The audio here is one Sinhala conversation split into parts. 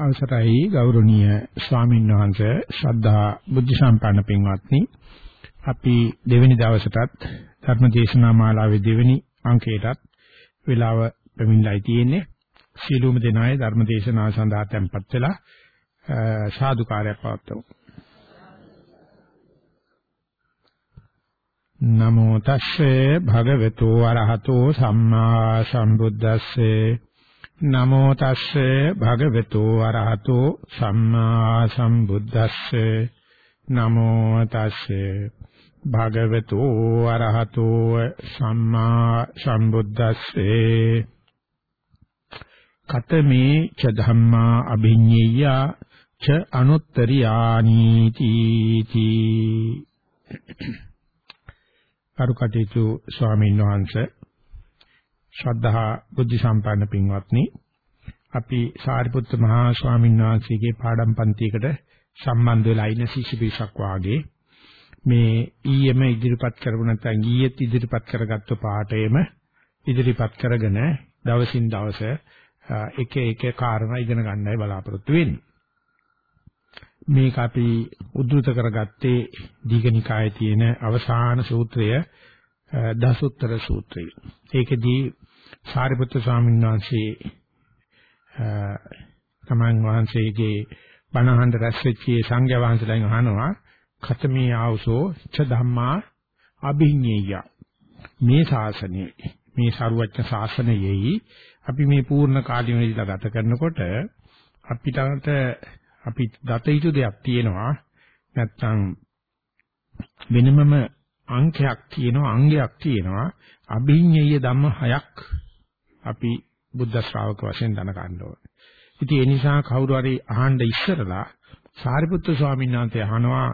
අවසරයි ගෞරවනීය ස්වාමීන් වහන්සේ ශ්‍රද්ධා බුද්ධ සම්පන්න පින්වත්නි. අපි දෙවෙනි දවසටත් ධර්ම දේශනා මාලාවේ දෙවෙනි අංකයටත් වේලාව පැමිණලායි තියෙන්නේ. සීලුම දෙනායේ ධර්ම දේශනාව සඳහා tempත් වෙලා සාදුකාරයක් පවත්වමු. නමෝ තස්සේ භගවතු වරහතෝ සම්මා සම්බුද්දස්සේ නමෝ තස්සේ භගවතු වරහතෝ සම්මා සම්බුද්දස්සේ. නමෝ තස්සේ භගවතු වරහතෝ සම්මා සම්බුද්දස්සේ. කතමේ ච ධම්මා අභිඤ්ඤය ච අනුත්තරියානි තීති. කරුකටේතු ස්වාමීන් වහන්සේ ශ්‍රද්ධා බුද්ධ සම්පන්න පින්වත්නි අපි සාරිපුත්ත මහා ස්වාමීන් වහන්සේගේ පාඩම් පන්තියකට සම්බන්ධ වෙලා ඉන්න ශිෂ්‍ය පිරිසක් වාගේ මේ ඊයේම ඉදිරිපත් කරපු නැත්නම් ඊයේත් ඉදිරිපත් කරගත්තු පාඩේම ඉදිරිපත් කරගෙන දවසින් දවස එක එක කාරණා ඉගෙන ගන්නයි බලාපොරොත්තු වෙන්නේ. මේක අපි උද්දෘත කරගත්තේ දීඝනිකායේ තියෙන අවසාන සූත්‍රය දසුත්තර සූත්‍රය. ඒකෙදී සාරිපුත්‍ර ස්වාමීන් වහන්සේ තමන් වහන්සේගේ බණහඬ රැස් වෙච්ච සංඝයා වහන්සේලාගෙන් අහනවා ඛතමේ ආවසෝ ච ධම්මා අභිඤ්ඤේය. මේ ශාසනයේ මේ සරුවච්ච ශාසනයෙහි අපි මේ පූර්ණ කාලීන ඉඳලා ගත කරනකොට අපිට අපි දත යුතු දෙයක් තියෙනවා. නැත්තම් වෙනමම අංකයක් තියෙනවා අංගයක් තියෙනවා. අභිඤ්ඤේය ධම්ම හයක් අපි බුද්ධ ශ්‍රාවක වශයෙන් දැන ගන්න ඕනේ. ඉතින් ඒ නිසා කවුරු හරි අහන්න ඉස්සරලා සාරිපුත්‍ර ස්වාමීන් වහන්සේ අහනවා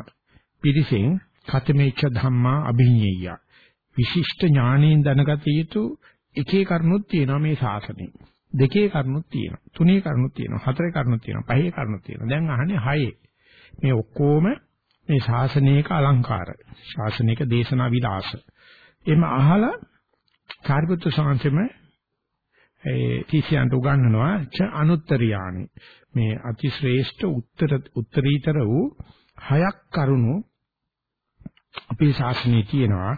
පිරිසෙන් කතමේච්ඡ ධම්මා අභිඤ්ඤේය. විශිෂ්ට ඥාණයෙන් දැනගත යුතු එකේ කරුණුත් තියෙනවා මේ ශාසනයේ. දෙකේ කරුණුත් තියෙනවා. තුනේ කරුණුත් තියෙනවා. හතරේ කරුණුත් තියෙනවා. පහේ කරුණුත් තියෙනවා. දැන් අහන්නේ හයේ. මේ ඔක්කොම මේ ශාසනයක අලංකාර. ශාසනයක දේශනා විලාස. එimhe අහලා සාරිපුත්‍ර ස්වාමීන් ඒ තිසියන්ට උගන්වනවා. ච අනුත්තරියානි. මේ අතිශ්‍රේෂ්ඨ උත්තර උත්තරීතර වූ හයක් කරුණු අපේ ශාසනයේ තියෙනවා.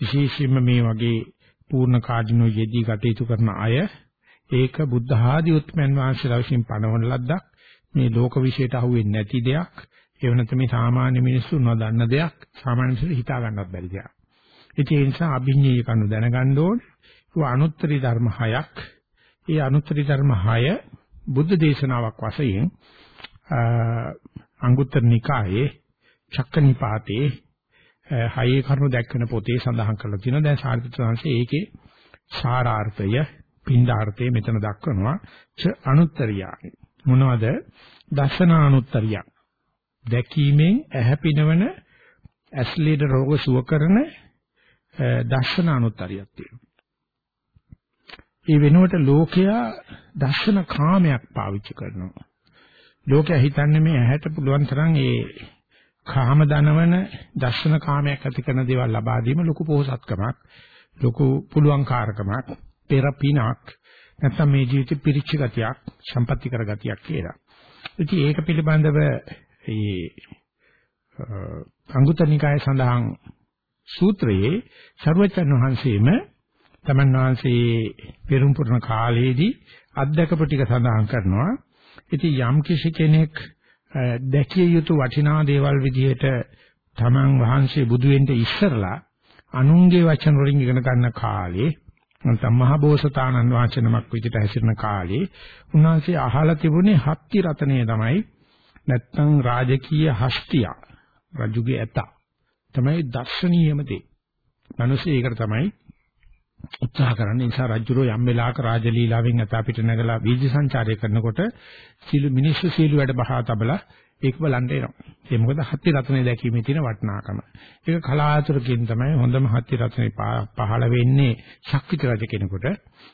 විශේෂයෙන්ම මේ වගේ පූර්ණ කාර්යනෝ යෙදී කටයුතු කරන අය ඒක බුද්ධ ආදී උත්මයන් වහන්සේලා විසින් පනවන ලද්දක්. මේ ලෝක විශ්යට අහුවෙන්නේ නැති දෙයක්. ඒව නැත්නම් මේ සාමාන්‍ය මිනිස්සු නොදන්න දෙයක්. සාමාන්‍ය මිනිස්සු හිතා ගන්නවත් බැරි දෙයක්. ඒ නිසා අභිඥේ කණු දැනගන්න ඕනේ. ඒ අනුත්තරී ධර්ම හයක් ඒ අනුත්තරී ධර්ම 6 බුද්ධ දේශනාවක් වශයෙන් අංගුත්තර නිකායේ චක්කනිපාතේ හයේ කරුණු දැක්වෙන පොතේ සඳහන් කරලා තියෙනවා. දැන් සාරිපුත්‍ර සංසේ ඒකේ සාරාර්ථය, පින්ඩාර්ථය මෙතන දක්වනවා. ච අනුත්තරියයි. මොනවද? දර්ශනානුත්තරිය. දැකීමෙන් ඇහැ පිනවන ඇස්ලීඩ රෝග සුව කරන දර්ශනානුත්තරියක් තියෙනවා. ඒ වෙනුවට ලෝකයා දර්ශන කාමයක් පාවිච්චි කරනවා. ලෝකයා හිතන්නේ මේ ඇහැට පුළුවන් තරම් ඒ කාම දනවන දර්ශන කාමයක් ඇති කරන දේවල් ලබා දීම ලොකු පොහසත්කමක්, ලොකු පුළුවන්කාරකමක්, පෙරපිනක් නැත්නම් මේ ජීවිතේ පිරිච්ච ගතියක්, සම්පත්‍ති කර ගතියක් කියලා. ඉතින් ඒක පිළිබඳව ඒ අංගුත්තර නිකායේ සඳහන් සූත්‍රයේ ਸਰවචන් වහන්සේම තමන් වහන්සේ පෙරම් පුරන කාලයේදී අත්දකපු ටික සඳහන් කරනවා. ඉතින් යම් කිසි කෙනෙක් දැකිය යුතු වටිනා දේවල් විදිහට තමන් වහන්සේ බුදු වෙන්න ඉස්සරලා අනුන්ගේ වචන වලින් ඉගෙන ගන්න කාලේ නැත්නම් මහ බෝසතාණන් වහන්සේ නමක් විදිහට හැසිරෙන කාලේ උන්වහන්සේ අහලා තිබුණේ හත්ති රතනය තමයි නැත්නම් රාජකීය හස්තිය රජුගේ ඇත තමයි දර්ශනීයම දේ. මිනිස්සු ඒකට තමයි උත්සාහ කරන්න නිසා රජුරෝ යම් වෙලාවක රාජලීලාවෙන් අත අපිට නැගලා වීදි සංචාරය කරනකොට සීළු මිනිස්සු සීළු වැඩ බහා තබලා ඒක බලන්න එනවා. ඒ මොකද හත්ති රත්නේ දැකීමේ තියෙන වටිනාකම. ඒක කලාතුරකින් තමයි හොඳම හත්ති රත්නේ පහළ වෙන්නේ ශක්විත රජ කෙනෙකුට.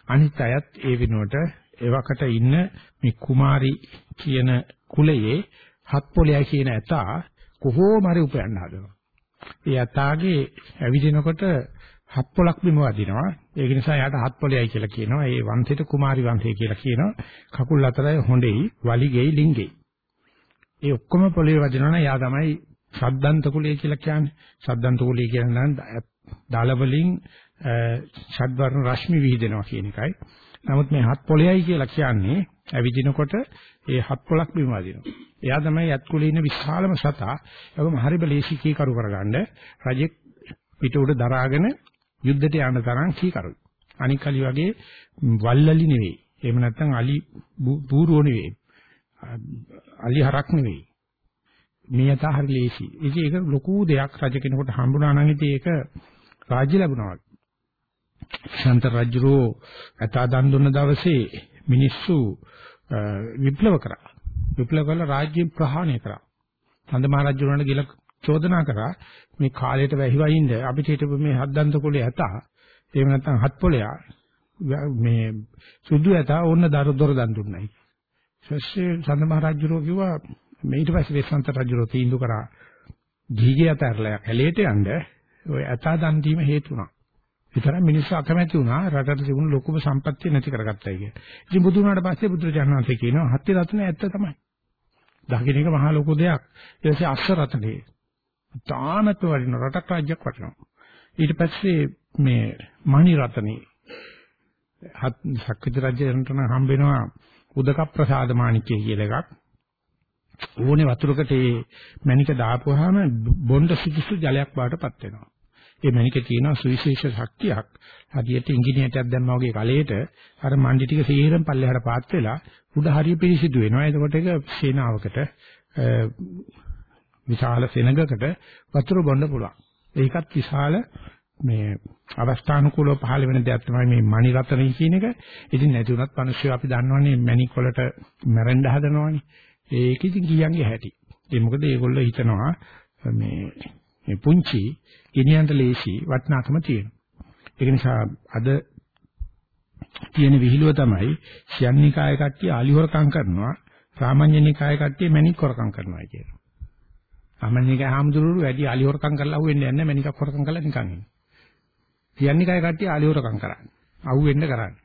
අනිත් අයත් ඒ වෙනුවට එවකට ඉන්න මේ කුමාරි කියන කුලයේ හත් පොළයයි කියන ඇතා කොහොම හරි උපයන්න හදනවා. ඒ ඇතාගේ ඇවිදිනකොට හත් පොලක් බිම වදිනවා. ඒක නිසා යාට හත් පොලයයි කියලා කියනවා. ඒ වංශයට කුමාරි වංශය කියලා කියනවා. කකුල් අතරයි හොඬෙයි, වලිගෙයි, ලිංගෙයි. ඒ ඔක්කොම පොළවේ වදිනවනම් යා තමයි සද්දන්ත කුලය කියලා කියන්නේ. සද්දන්ත කුලය කියන්නේ දාල වලින් ෂඩ්වර්ණ රශ්මි විහිදෙනවා කියන එකයි. නමුත් මේ හත් පොළයයි කියලා කියන්නේ ඇවිදිනකොට ඒ හත් පොලක් බිම වදිනවා. එයා තමයි යත් කුලේ ඉන්න විශාලම සතා. ඒකම හරි බලේශිකී කරු කරගන්න රජෙක් පිට උඩ දරාගෙන යුද්ධයට යන තරම් කීකරුයි. අනික් කලි වගේ වල්ලලි නෙවෙයි. එහෙම නැත්නම් අලි බූරුව නෙවෙයි. අලි හරක් නෙවෙයි. මේ යථා හරි ලේසි. ඉතින් ඒක ලොකු දෙයක් රජ කෙනෙකුට හම්බුනා නම් ඉතින් ඒක රාජ්‍ය ලැබුණා. ශාන්ත රජුරෝ ඇතා දන් දුන්න දවසේ මිනිස්සු විප්ලව කරා. විප්ලව කළ රාජ්‍ය ප්‍රහාණය කරා. නන්ද මහ රජුරන්ට ගිල චෝදනා කරා මේ කාලයට වැහිවයින්ද අපිට හිටපු මේ හත්දන්ත කුලේ ඇතා එහෙම නැත්නම් හත් පොලයා මේ සුදු ඇතා ඕන්න දර දොර දන් දුන්නයි. ඊපස්සේ සඳ මහ රජුරෝ කිව්වා මේ ඊට පස්සේ වෙස්සන්ත රජුරෝ තීන්දුව කරා ජීගේ අතරලා කැලේට යන්න ඔය ඇතා දන් දීම හේතු වුණා. විතරක් මිනිස්සු අකමැති වුණා රටට තිබුණු ලොකුම සම්පත්තිය නැති කරගත්තයි කිය. ඉතින් බුදු වුණාට පස්සේ බුදුරජාණන් වහන්සේ කියනවා හත්ති රත්න ඇත්ත තමයි. දකින්න එක මහා ලොකු දෙයක්. ඊට පස්සේ අස්ස රත්නේ. තාමත් වටින රටක් රාජ්‍යයක් වටිනවා. ඊට පස්සේ මේ මණි රත්නේ හත් සක්විති රජයන්ට නම් හම්බ වෙනවා උදක ප්‍රසාද මාණික්‍ය කියලා එකක්. ඕනේ වතුරකට ඒ මණික දාපුවාම බොණ්ඩ සුදුසු ජලයක් බාටපත් වෙනවා. ඒ මණිකේ තියෙන සුවිශේෂ ශක්තියක් හදියට ඉංජිනේරටයක් දැම්මා වගේ කලයට අර මණ්ඩි ටික සීරම් පල්ලෙහාට පාත් වෙලා උඩ හරිය පිරිසිදු වෙනවා. එතකොට ඒක සේනාවකට විශාල සෙනඟකට වතුර බොන්න පුළුවන්. ඒකත් විශාල මේ අවස්ථානුකූලව පහළ වෙන දෙයක් තමයි මේ මණි රතනයි කියන එක. ඉතින් නැති වුණත් මිනිස්සු අපි දන්නවනේ මණික් වලට මැරෙන්න හදනවනේ. ඒක ඉතින් කියන්නේ හැටි. ඒ මොකද ඒගොල්ලෝ හිතනවා මේ මේ පුංචි ගෙනියන්න ලේසි වටිනාකම තියෙනවා. ඒක නිසා අද තියෙන විහිළුව තමයි ශයන්නිකාය කට්ටිය ආලිහොරකම් කරනවා සාමාන්‍ය නිකාය කට්ටිය මණික් හොරකම් කරනවා කියනවා. සාමාන්‍ය නිකාය හාමුදුරුවෝ වැඩි ආලිහොරකම් කරලා අහුවෙන්නේ නැහැ මණිකක් හොරකම් කරලා නිකන් ඉන්නේ. ශයන්නිකාය කට්ටිය ආලිහොරකම් කරන්නේ. අහුවෙන්න කරන්නේ.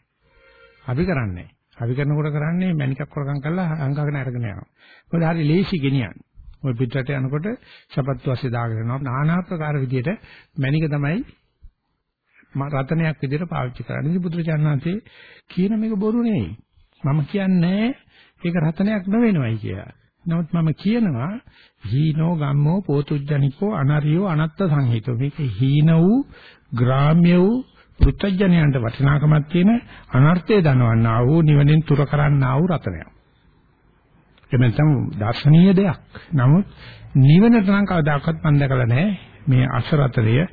අපි කරන්නේ අපි කරනකොට කරන්නේ මණිකක් හොරකම් කරලා අංගගෙන අරගෙන යනවා. මොකද හරි ලේසි ගෙනියන්නේ. ඔය පිටරට යනකොට සපත්තු ඇස්සේ දාගෙන යනවා. নানা ආකාර විදියට මණික තමයි රතනයක් විදියට පාවිච්චි කරන්නේ. ඉතින් බුදුරජාණන් වහන්සේ කියන මේක බොරු නෙවෙයි. මම කියන්නේ ඒක රතනයක් නෙවෙනවයි කියලා. නමුත් මම කියනවා හීනෝ ගම්මෝ පෝතුජ්ජනිකෝ අනරියෝ අනත්ත සංහිතෝ මේක හීන වූ ග්‍රාම්‍ය වූ පෘථජ්ජනයන්ට වටිනාකමක් තියෙන අනර්ථය දනවන්නා වූ නිවනින් තුර කරන්නා වූ රතනයක්. එමෙතන දර්ශනීය දෙයක්. නමුත් නිවනට නම් කවදාකවත් මම දැකලා නැහැ මේ අසරතනය,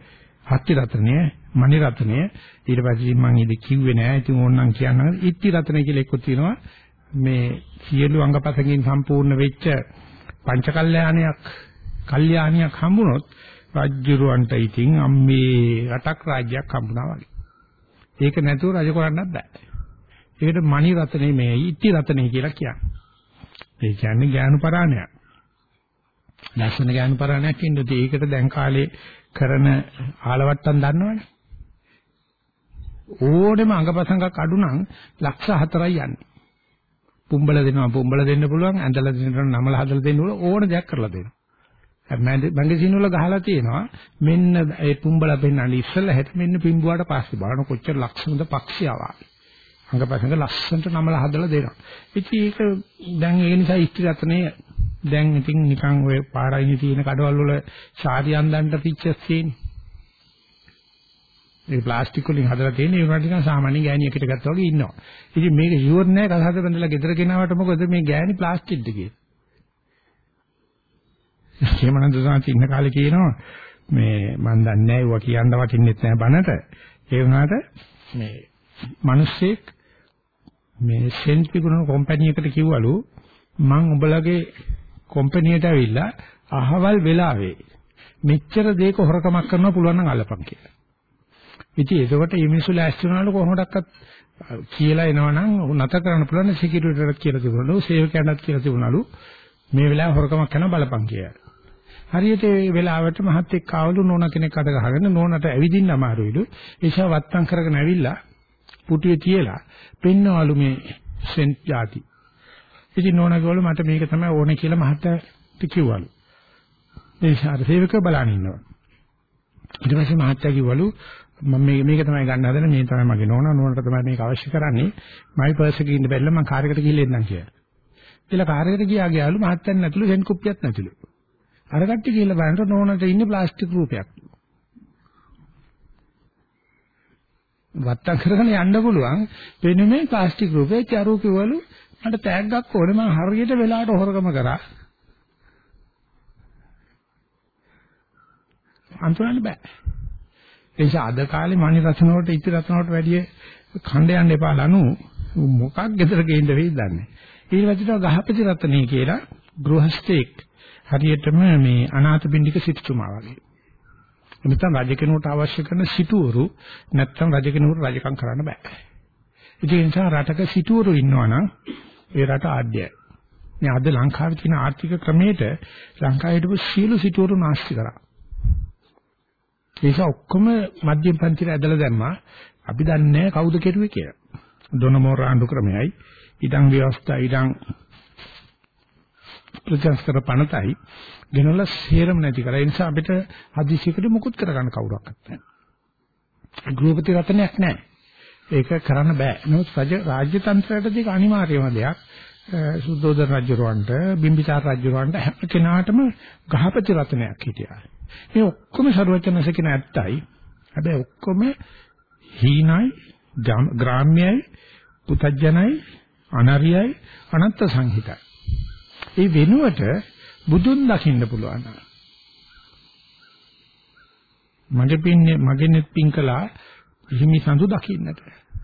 හත්ති රතනය, මණි රතනය. ඊට පස්සේ මම ඉදි කිව්වේ නෑ. ඉතින් ඕනනම් කියන්න ඉත්ති රතනය කියලා එකක් තියෙනවා. මේ සියලු අංගපසකින් සම්පූර්ණ වෙච්ච පංචකල්යාණයක් කල්යාණියක් හම්බුනොත් රාජ්‍යරුවන්ට ඉතින් අම්මේ රටක් රාජ්‍යයක් හම්බුනා වගේ. ඒක නැතුව රජ කරන්නත් බෑ. ඒකට මණි රතනේ මේ ඉති රතනේ කියලා කියන්නේ. ඒ කියන්නේ ඥාන පරාණයක්. ලස්සන ඥාන පරාණයක් ඉන්නොත් ඒකට දැන් කාලේ කරන ආලවට්ටම් දන්නවනේ. ඕනෙම අංගපසංගක් අඩු නම් ලක්ෂ 4යි යන්නේ. පුම්බල දෙනවා පුම්බල දෙන්න පුළුවන් ඇඳලා දෙන්න නමල හදලා දෙන්න ඕන ඕන දෙයක් කරලා දෙනවා. මැගසින් වල ගහලා තියෙනවා මෙන්න ඒ පුම්බල පෙන්නන්නේ ඉස්සෙල්ලා හැට මෙන්න පිම්බුවාට පස්සේ බලන කොච්චර ලක්ෂණද පක්ෂියවා. අංගපසංග ලස්සනට නමල හදලා දෙනවා. ඉතින් ඒක දැන් ඒ නිසා ඉස්ත්‍රි රත්නේ දැන් ඉතින් නිකන් ඔය පාරයිනි තියෙන කඩවල වල සාරි අන්දන්ට පිච්චස් තියෙන්නේ. ඒක ප්ලාස්ටික් වලින් හදලා තියෙන ඒ වුණාට නිකන් සාමාන්‍ය ගෑණියකට ගත්තා වගේ ඉන්නවා. ඉතින් මේක ෂුවර් නෑ කසහද බඳලා ගෙදර ගෙනාවට මොකද මේ ගෑණි ප්ලාස්ටික්ද කියලා. හේමනන්ද සාන්ති ඉන්න කාලේ කියනවා මේ මන් දන්නේ නෑ ඒවා කියන්න වටින්නෙත් නෑ බනට. ඒ වුණාට මේ මිනිස්සෙක් මේ සෙන්ට් පිකුණු කම්පැනි එකට කිව්වලු මං උඹලගේ කම්පැනියට ඇවිල්ලා අහවල් වෙලාවේ මෙච්චර දෙයක හොරකමක් කරන්න පුළුවන් නම් අල්ලපන් කියලා. ඉතින් ඒකට මේ මිනිස්සු ලෑස්ති වුණාලු කොහොමඩක්වත් කියලා එනවනම් නැතර කරන්න පුළුවන් සිකියුරිටිට කියලා තිබුණලු සේවකයන්ටත් කියලා තිබුණලු මේ වෙලාවේ හොරකමක් කරන බලපං කියලා. හරියට ඒ වෙලාවට මහත් එක්ක ආවලු නෝන කෙනෙක් අත ගහගෙන නෝනට ඇවිදින්න අමාරුයිලු. ඒෂා වත්තම් කරගෙන ඇවිල්ලා පුටුවේ තියලා පෙන්නවලු මේ සෙන්ට් ಜಾති. ඉතින් නෝනා ගෝල මට මේක තමයි ඕනේ කියලා මහත්තයාට කිව්වලු. ඒ ශාර සේවකව බලන් ඉන්නවා. ඊට පස්සේ මහත්තයා කිව්වලු මම මේ මේක තමයි ගන්න හදන්නේ මේ තමයි මගේ නෝනා නෝනට තමයි මේක අවශ්‍ය කරන්නේ මයි පර්ස් එකේ ඉන්න බැරිලා මම කාර් එකට ගිහිල්ලා එන්නම් කියලා. කියලා කාර් එකට ගියා ගියාලු මහත්තයන් නැතුළු සෙන් කුප්පියක් නැතුළු. අර කට්ටිය ගිහිල්ලා බලනකොට නෝනට ඉන්නේ ප්ලාස්ටික් රූපයක්. වත්තම් කරගෙන යන්න පුළුවන් වෙනුනේ ප්ලාස්ටික් රූපේ චරු කිව්වලු මට තෑග්ගක් ඕනේ මම හරියට වෙලාවට හොරගම කරා. අන්තරන්න බෑ. ඒ නිසා අද කාලේ මණි රත්න වලට ඉති රත්න වලට වැඩිය ඛණ්ඩ යන්න එපා ලනු මොකක් ගෙදර ගේන්න වෙයිද දන්නේ. ඊට පස්සේ ගහපති රත්නේ කියලා ගෘහස්තෙක් හරියටම මේ අනාථපිණ්ඩික සිටුතුමා වගේ. එනිසා රජ කෙනෙකුට අවශ්‍ය කරන සිටුවරු නැත්තම් රජ කෙනෙකුට රජකම් කරන්න බෑ. ඒ නිසා රටක සිටුවරු ඉන්නවනම් ඒ රට ආඩ්‍යයි. මේ අද ලංකාවේ තියෙන ආර්ථික ක්‍රමයට ලංකාවේ හිටපු සියලු සිටුවරු නාස්ති කරා. ඒක ඔක්කොම මධ්‍යම පන්තිර ඇදලා දැම්මා. අපි දන්නේ කවුද කෙරුවේ කියලා. දොනමෝර ආණ්ඩු ක්‍රමයයි ඉඩම් ව්‍යවස්ථා ඉඩම් ප්‍රතිස්තර පනතයි ගෙනල්ලා සේරම නැති කරා. ඒ නිසා අපිට හදිසියකට මුකුත් කරගන්න කවුරක්වත් නැහැ. ගෘහපති රත්නයක් නැහැ. ඒක කරන්න බෑ. නමුත් රජ රාජ්‍ය තන්ත්‍රයට දෙක අනිවාර්යම දෙයක්. සුද්ධෝදන රජුරවන්ට බිම්බිසාර රජුරවන්ට හැම කෙනාටම ගහපති රත්නයක් හිටියා. මේ ඔක්කොම ਸਰවචනස කියන ඇත්තයි. හැබැයි ඔක්කොම හීනයි, ග්‍රාම්‍යයි, පුතඥයි, අනරියයි, අනත්ත් සංහිතයි. ඒ වෙනුවට බුදුන් දකින්න පුළුවන්. මගේ පින්නේ මගේ පින් කළා හිමි සඳු දකින්නට.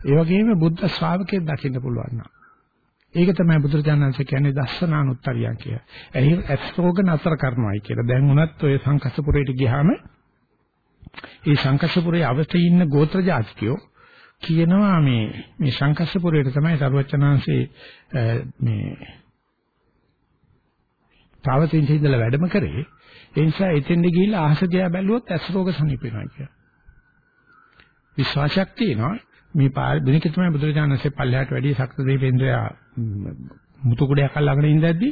ඒ වගේම බුද්ධ ශ්‍රාවකයෙක් දකින්න පුළුවන්. ඒක තමයි බුදුරජාණන්සේ කියන්නේ දස්සනානුත්තරියන් කිය. එහි ඇස්රෝග නතර කරනවායි කියලා. දැන් උනත් ඔය සංකස්සපුරයට ගියාම ඒ සංකස්සපුරයේ අවස්ථේ ඉන්න ගෝත්‍ර ජාතිකයෝ කියනවා මේ මේ සංකස්සපුරයට තමයි සරුවචනාංශේ මේ තාවතින් ඉඳලා වැඩම කරේ. ඒ නිසා එතෙන්ද ගිහිල්ලා අහස දිහා බැලුවොත් ඇස්රෝග සනීප වෙනවා කියලා. විශ්වාසයක් තියෙනවා මේ දිනක තමයි බුදුරජාණන්සේ පල්ලෙහාට වැඩි ශක්ත දෙවිඳුරයා මුතු කුඩයක් අල්ලගෙන ඉඳද්දි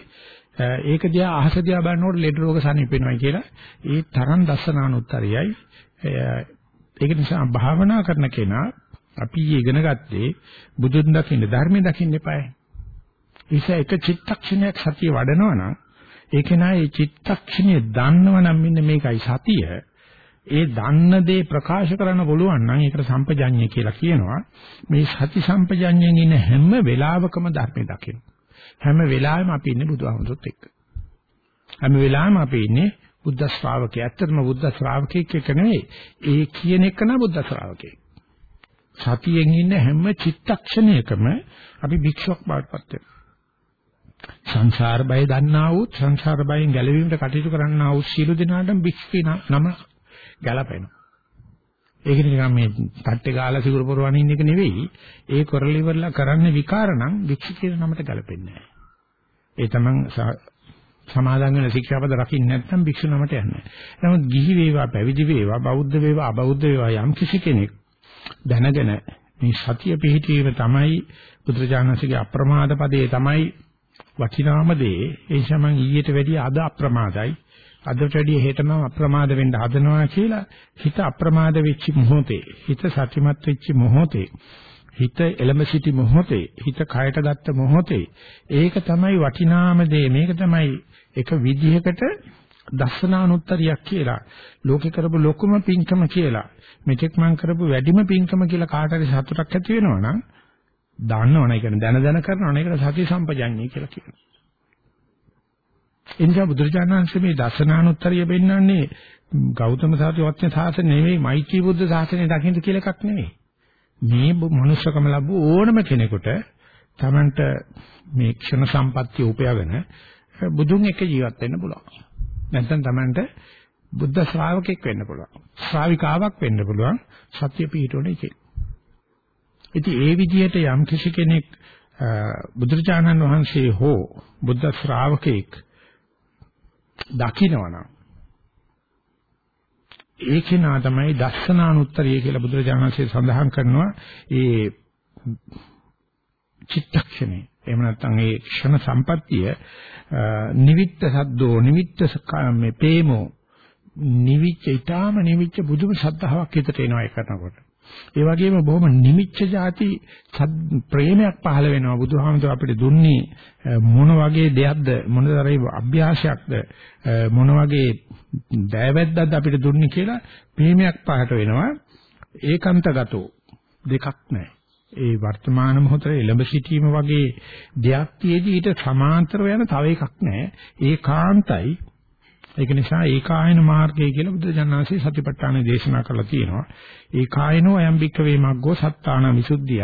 ඒක දිහා අහස දිහා බලනකොට ලෙඩ රෝග සනීප වෙනවා කියලා ඒ තරම් දස්සනානුත්තරයයි ඒක නිසා භාවනා කරන කෙනා අපි ඉගෙන ගත්තේ බුදුන් දකින්න ධර්මය දකින්න එපායි. ඒස එක චිත්තක්ෂණයක් සතිය වඩනවා නම් ඒක නා ඒ චිත්තක්ෂණය දන්නවනම් මෙන්න මේකයි සතිය ඒ දන්න දේ ප්‍රකාශ කරන්න පුළුවන් නම් ඒකට සම්පජඤ්ඤය කියලා කියනවා. මේ සති සම්පජඤ්ඤයෙන් ඉන්න හැම වෙලාවකම ධර්මය දකින්න. හැම වෙලාවෙම අපි ඉන්නේ බුදුහමසොත් එක්ක. හැම වෙලාවෙම අපි ඉන්නේ බුද්ධ ශ්‍රාවකයෙක්. ඇත්තටම බුද්ධ ශ්‍රාවකයෙක් එක නෙවෙයි. ඒ කියන එක නා බුද්ධ ශ්‍රාවකයෙක්. සතියෙන් ඉන්න හැම චිත්තක්ෂණයකම අපි භික්ෂුවක් බවටපත් වෙනවා. සංසාර බය දන්නා වූ සංසාර බයෙන් ගැලවීමට කටයුතු කරන්නා වූ සීල දිනාටම භික්ෂුවේ නම ගැලපෙනවා. ඒක නිකන් මේ තට්ටේ ගාලා සිවුර පොරවන ඉන්න එක නෙවෙයි. ඒ කරලි ඉවරලා කරන්නේ විකාර නම් වික්ෂ කියන නමට ගැලපෙන්නේ නැහැ. ඒ තමන් සමාදන් වෙන ශික්ෂාපද රකින්න නැත්නම් භික්ෂු නමට යන්නේ. නමුත් ගිහි වේවා පැවිදි වේවා බෞද්ධ වේවා අබෞද්ධ වේවා යම් කිසි කෙනෙක් දැනගෙන මේ සතිය පිහිටීම තමයි බුදුරජාණන්සේගේ අප්‍රමාද පදේ තමයි වටිනාම දේ. ඒ නිසා මම ඊට වැඩිය අද අප්‍රමාදයි. අදට වැඩිය හෙටම අප්‍රමාද වෙන්න හදනවා කියලා හිත අප්‍රමාද වෙච්ච මොහොතේ හිත සතිමත් වෙච්ච මොහොතේ හිත එළඹ සිටි මොහොතේ හිත කයට ගත්ත මොහොතේ ඒක තමයි වටිනාම දේ. මේක තමයි එක විදිහකට දස්සනානුත්තරියක් කියලා. ලෝකේ කරපු ලොකුම පින්කම කියලා. මෙතෙක් මම කරපු වැඩිම පින්කම කියලා කාට හරි සතුටක් ඇති වෙනවා නම් දන්නවනේ කියන්නේ දැන දැන කරනවනේ ඒකට සති සම්පජඤ්ඤය කියලා කියනවා. ඒ නිසා බුදුරජාණන් මේ දසනානුත්තරිය පෙන්වන්නේ ගෞතම සාරවත්න සාසන නෙවෙයි මෛත්‍රී බුද්ධ සාසනය දකින්න කියලා එකක් නෙවෙයි. මේ මනුස්සකම ලැබු ඕනම කෙනෙකුට Tamanට මේ ක්ෂණ සම්පත්තිය උපයගෙන බුදුන් එක්ක ජීවත් වෙන්න පුළුවන්. නැත්නම් Tamanට බුද්ධ ශ්‍රාවකෙක් වෙන්න පුළුවන්. ශ්‍රාවිකාවක් වෙන්න පුළුවන්. සත්‍ය පිහිටවන එකේ. ඉතින් ඒ විදිහට යම් කිසි කෙනෙක් බුදුරජාණන් වහන්සේ හෝ බුද්ධ ශ්‍රාවකෙක් දකින්නවනම් ඒකේ නා තමයි දස්සනානුත්තරිය කියලා බුදුරජාණන්සේ සඳහන් කරනවා ඒ චිත්තක්ෂණේ එහෙම නැත්නම් ඒ ක්ෂණ සම්පත්තිය නිවිත්ත සද්දෝ නිවිත්ත මේ ප්‍රේමෝ නිවිච්ච ඊටාම නිවිච්ච බුදුම සද්ධාාවක් හිතට එනවා ඒ කරනකොට. ඒ වගේම බොහොම නිමිච්ච જાති ප්‍රේමයක් පහළ වෙනවා. බුදුහාමුදුර අපිට දුන්නේ මොන වගේ දෙයක්ද? මොනතරේ අභ්‍යාසයක්ද? මොන වගේ දයවැද්දක්ද අපිට දුන්නේ කියලා ප්‍රේමයක් පහට වෙනවා. ඒකාන්තගතෝ දෙකක් නැහැ. ඒ වර්තමාන මොහොතේ එළඹ සිටීම වගේ දෙයක් තියේදී ඊට සමාන්තරව යන තව එකක් නැහැ. ඒකාන්තයි. ඒක නිසා ඒකායන මාර්ගය කියලා බුදුජානනාංශයේ සතිපට්ඨාන දේශනා කරලා තියෙනවා. ඒකායනෝ අයම්බික්ක වේමග්ගෝ සත්තාන විසුද්ධිය.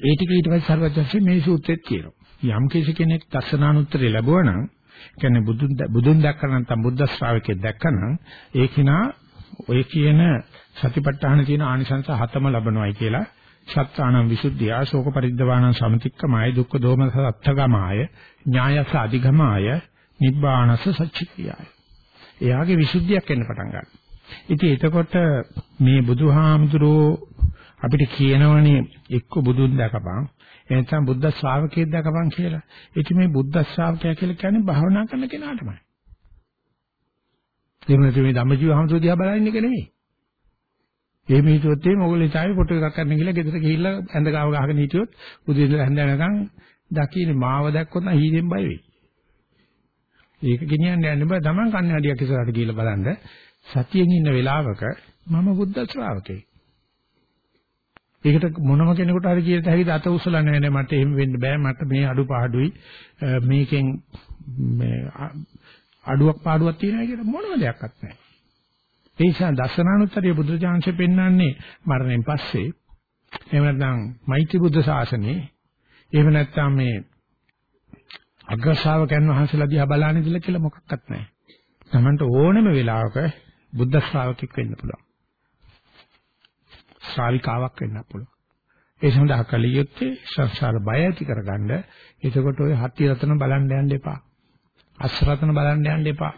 ඒ ටික ඊට පස්සේ සර්වඥාන්සේ මේ සූත්‍රෙත් කියනවා. යම් කෙනෙක් දර්ශනානුත්තරය ලැබුවා නම් කියන්නේ බුදුන් බුදුන් දැක්කම නැත්නම් බුද්ධ ශ්‍රාවකයෙක් දැක්කනම් ඒ කිනා ඔය කියන සතිපට්ඨාන තියෙන ආනිසංස හතම ලබනවායි කියලා සත්තානම් විසුද්ධිය ශෝක පරිද්දවාන සමතික්කමයි දුක්ඛ දෝමස අත්තගමාය ඥායස අධිගමාය නිබ්බානස සච්චිතියයි. එයාගේ විසුද්ධියක් එන්න පටන් ගන්නවා. ඉතින් එතකොට මේ බුදුහාමුදුරෝ අපිට කියනවනේ එක්ක බුදුන් දැකපන් එනසම් බුද්ධ ශ්‍රාවකයෙක් දැකපන් කියලා. ඉතින් මේ බුද්ධ ශ්‍රාවකයා කියලා කියන්නේ භාවනා කරන කෙනාටමයි. එහෙම නැත්නම් මේ ධම්මජීව හමුදු දිහා බලන එක නෙමෙයි. එහෙම හිතුවොත් එහෙම ඕගොල්ලෝ ඉතාලි ෆොටෝ එකක් ගන්න ගිහලා ගෙදර ගිහිල්ලා ඇඳ ගාව ගහගෙන හිටියොත් උදේ ඉඳලා හැන්ද වෙනකන් දකින්නේ මාව දැක්කොත් නම් හීනෙන් බය වෙයි. ඒක ගෙනියන්න යන්න බෑ. Taman කන්නඩියක් ඉස්සරහට ගිහිල්ලා බලන්න. සතියෙන් ඉන්න වෙලාවක මම බුද්ධ ශ්‍රාවකෙක්. ඒකට මොනම කෙනෙකුට හරි කියත හැකිද අත උසලා නෑ නෑ මට එහෙම වෙන්න බෑ මට මේ අඩුපාඩුයි මේකෙන් මේ අඩුවක් පාඩුවක් තියෙනවා කියලා මොනම දෙයක්වත් නෑ. ඒ නිසා දසනානුත්තරිය බුදුජානකේ පෙන්වන්නේ මරණයෙන් පස්සේ එහෙම නැත්නම් මෛත්‍රී බුද්ධ ශාසනයේ එහෙම නැත්නම් මේ අග්‍රශාවකයන් වහන්සේලා දිහා බලන්නේ ඉඳලා කියලා මොකක්වත් නැහැ. Tamanට ඕනම වෙලාවක බුද්ධ ශ්‍රාවකෙක් වෙන්න පුළුවන්. ශ්‍රාවිකාවක් වෙන්න පුළුවන්. ඒ සඳහා කල යුත්තේ සංසාර බය ඇති කරගන්න. එතකොට ඔය හති රතන බලන්න යන්න එපා. අස් රතන බලන්න යන්න එපා.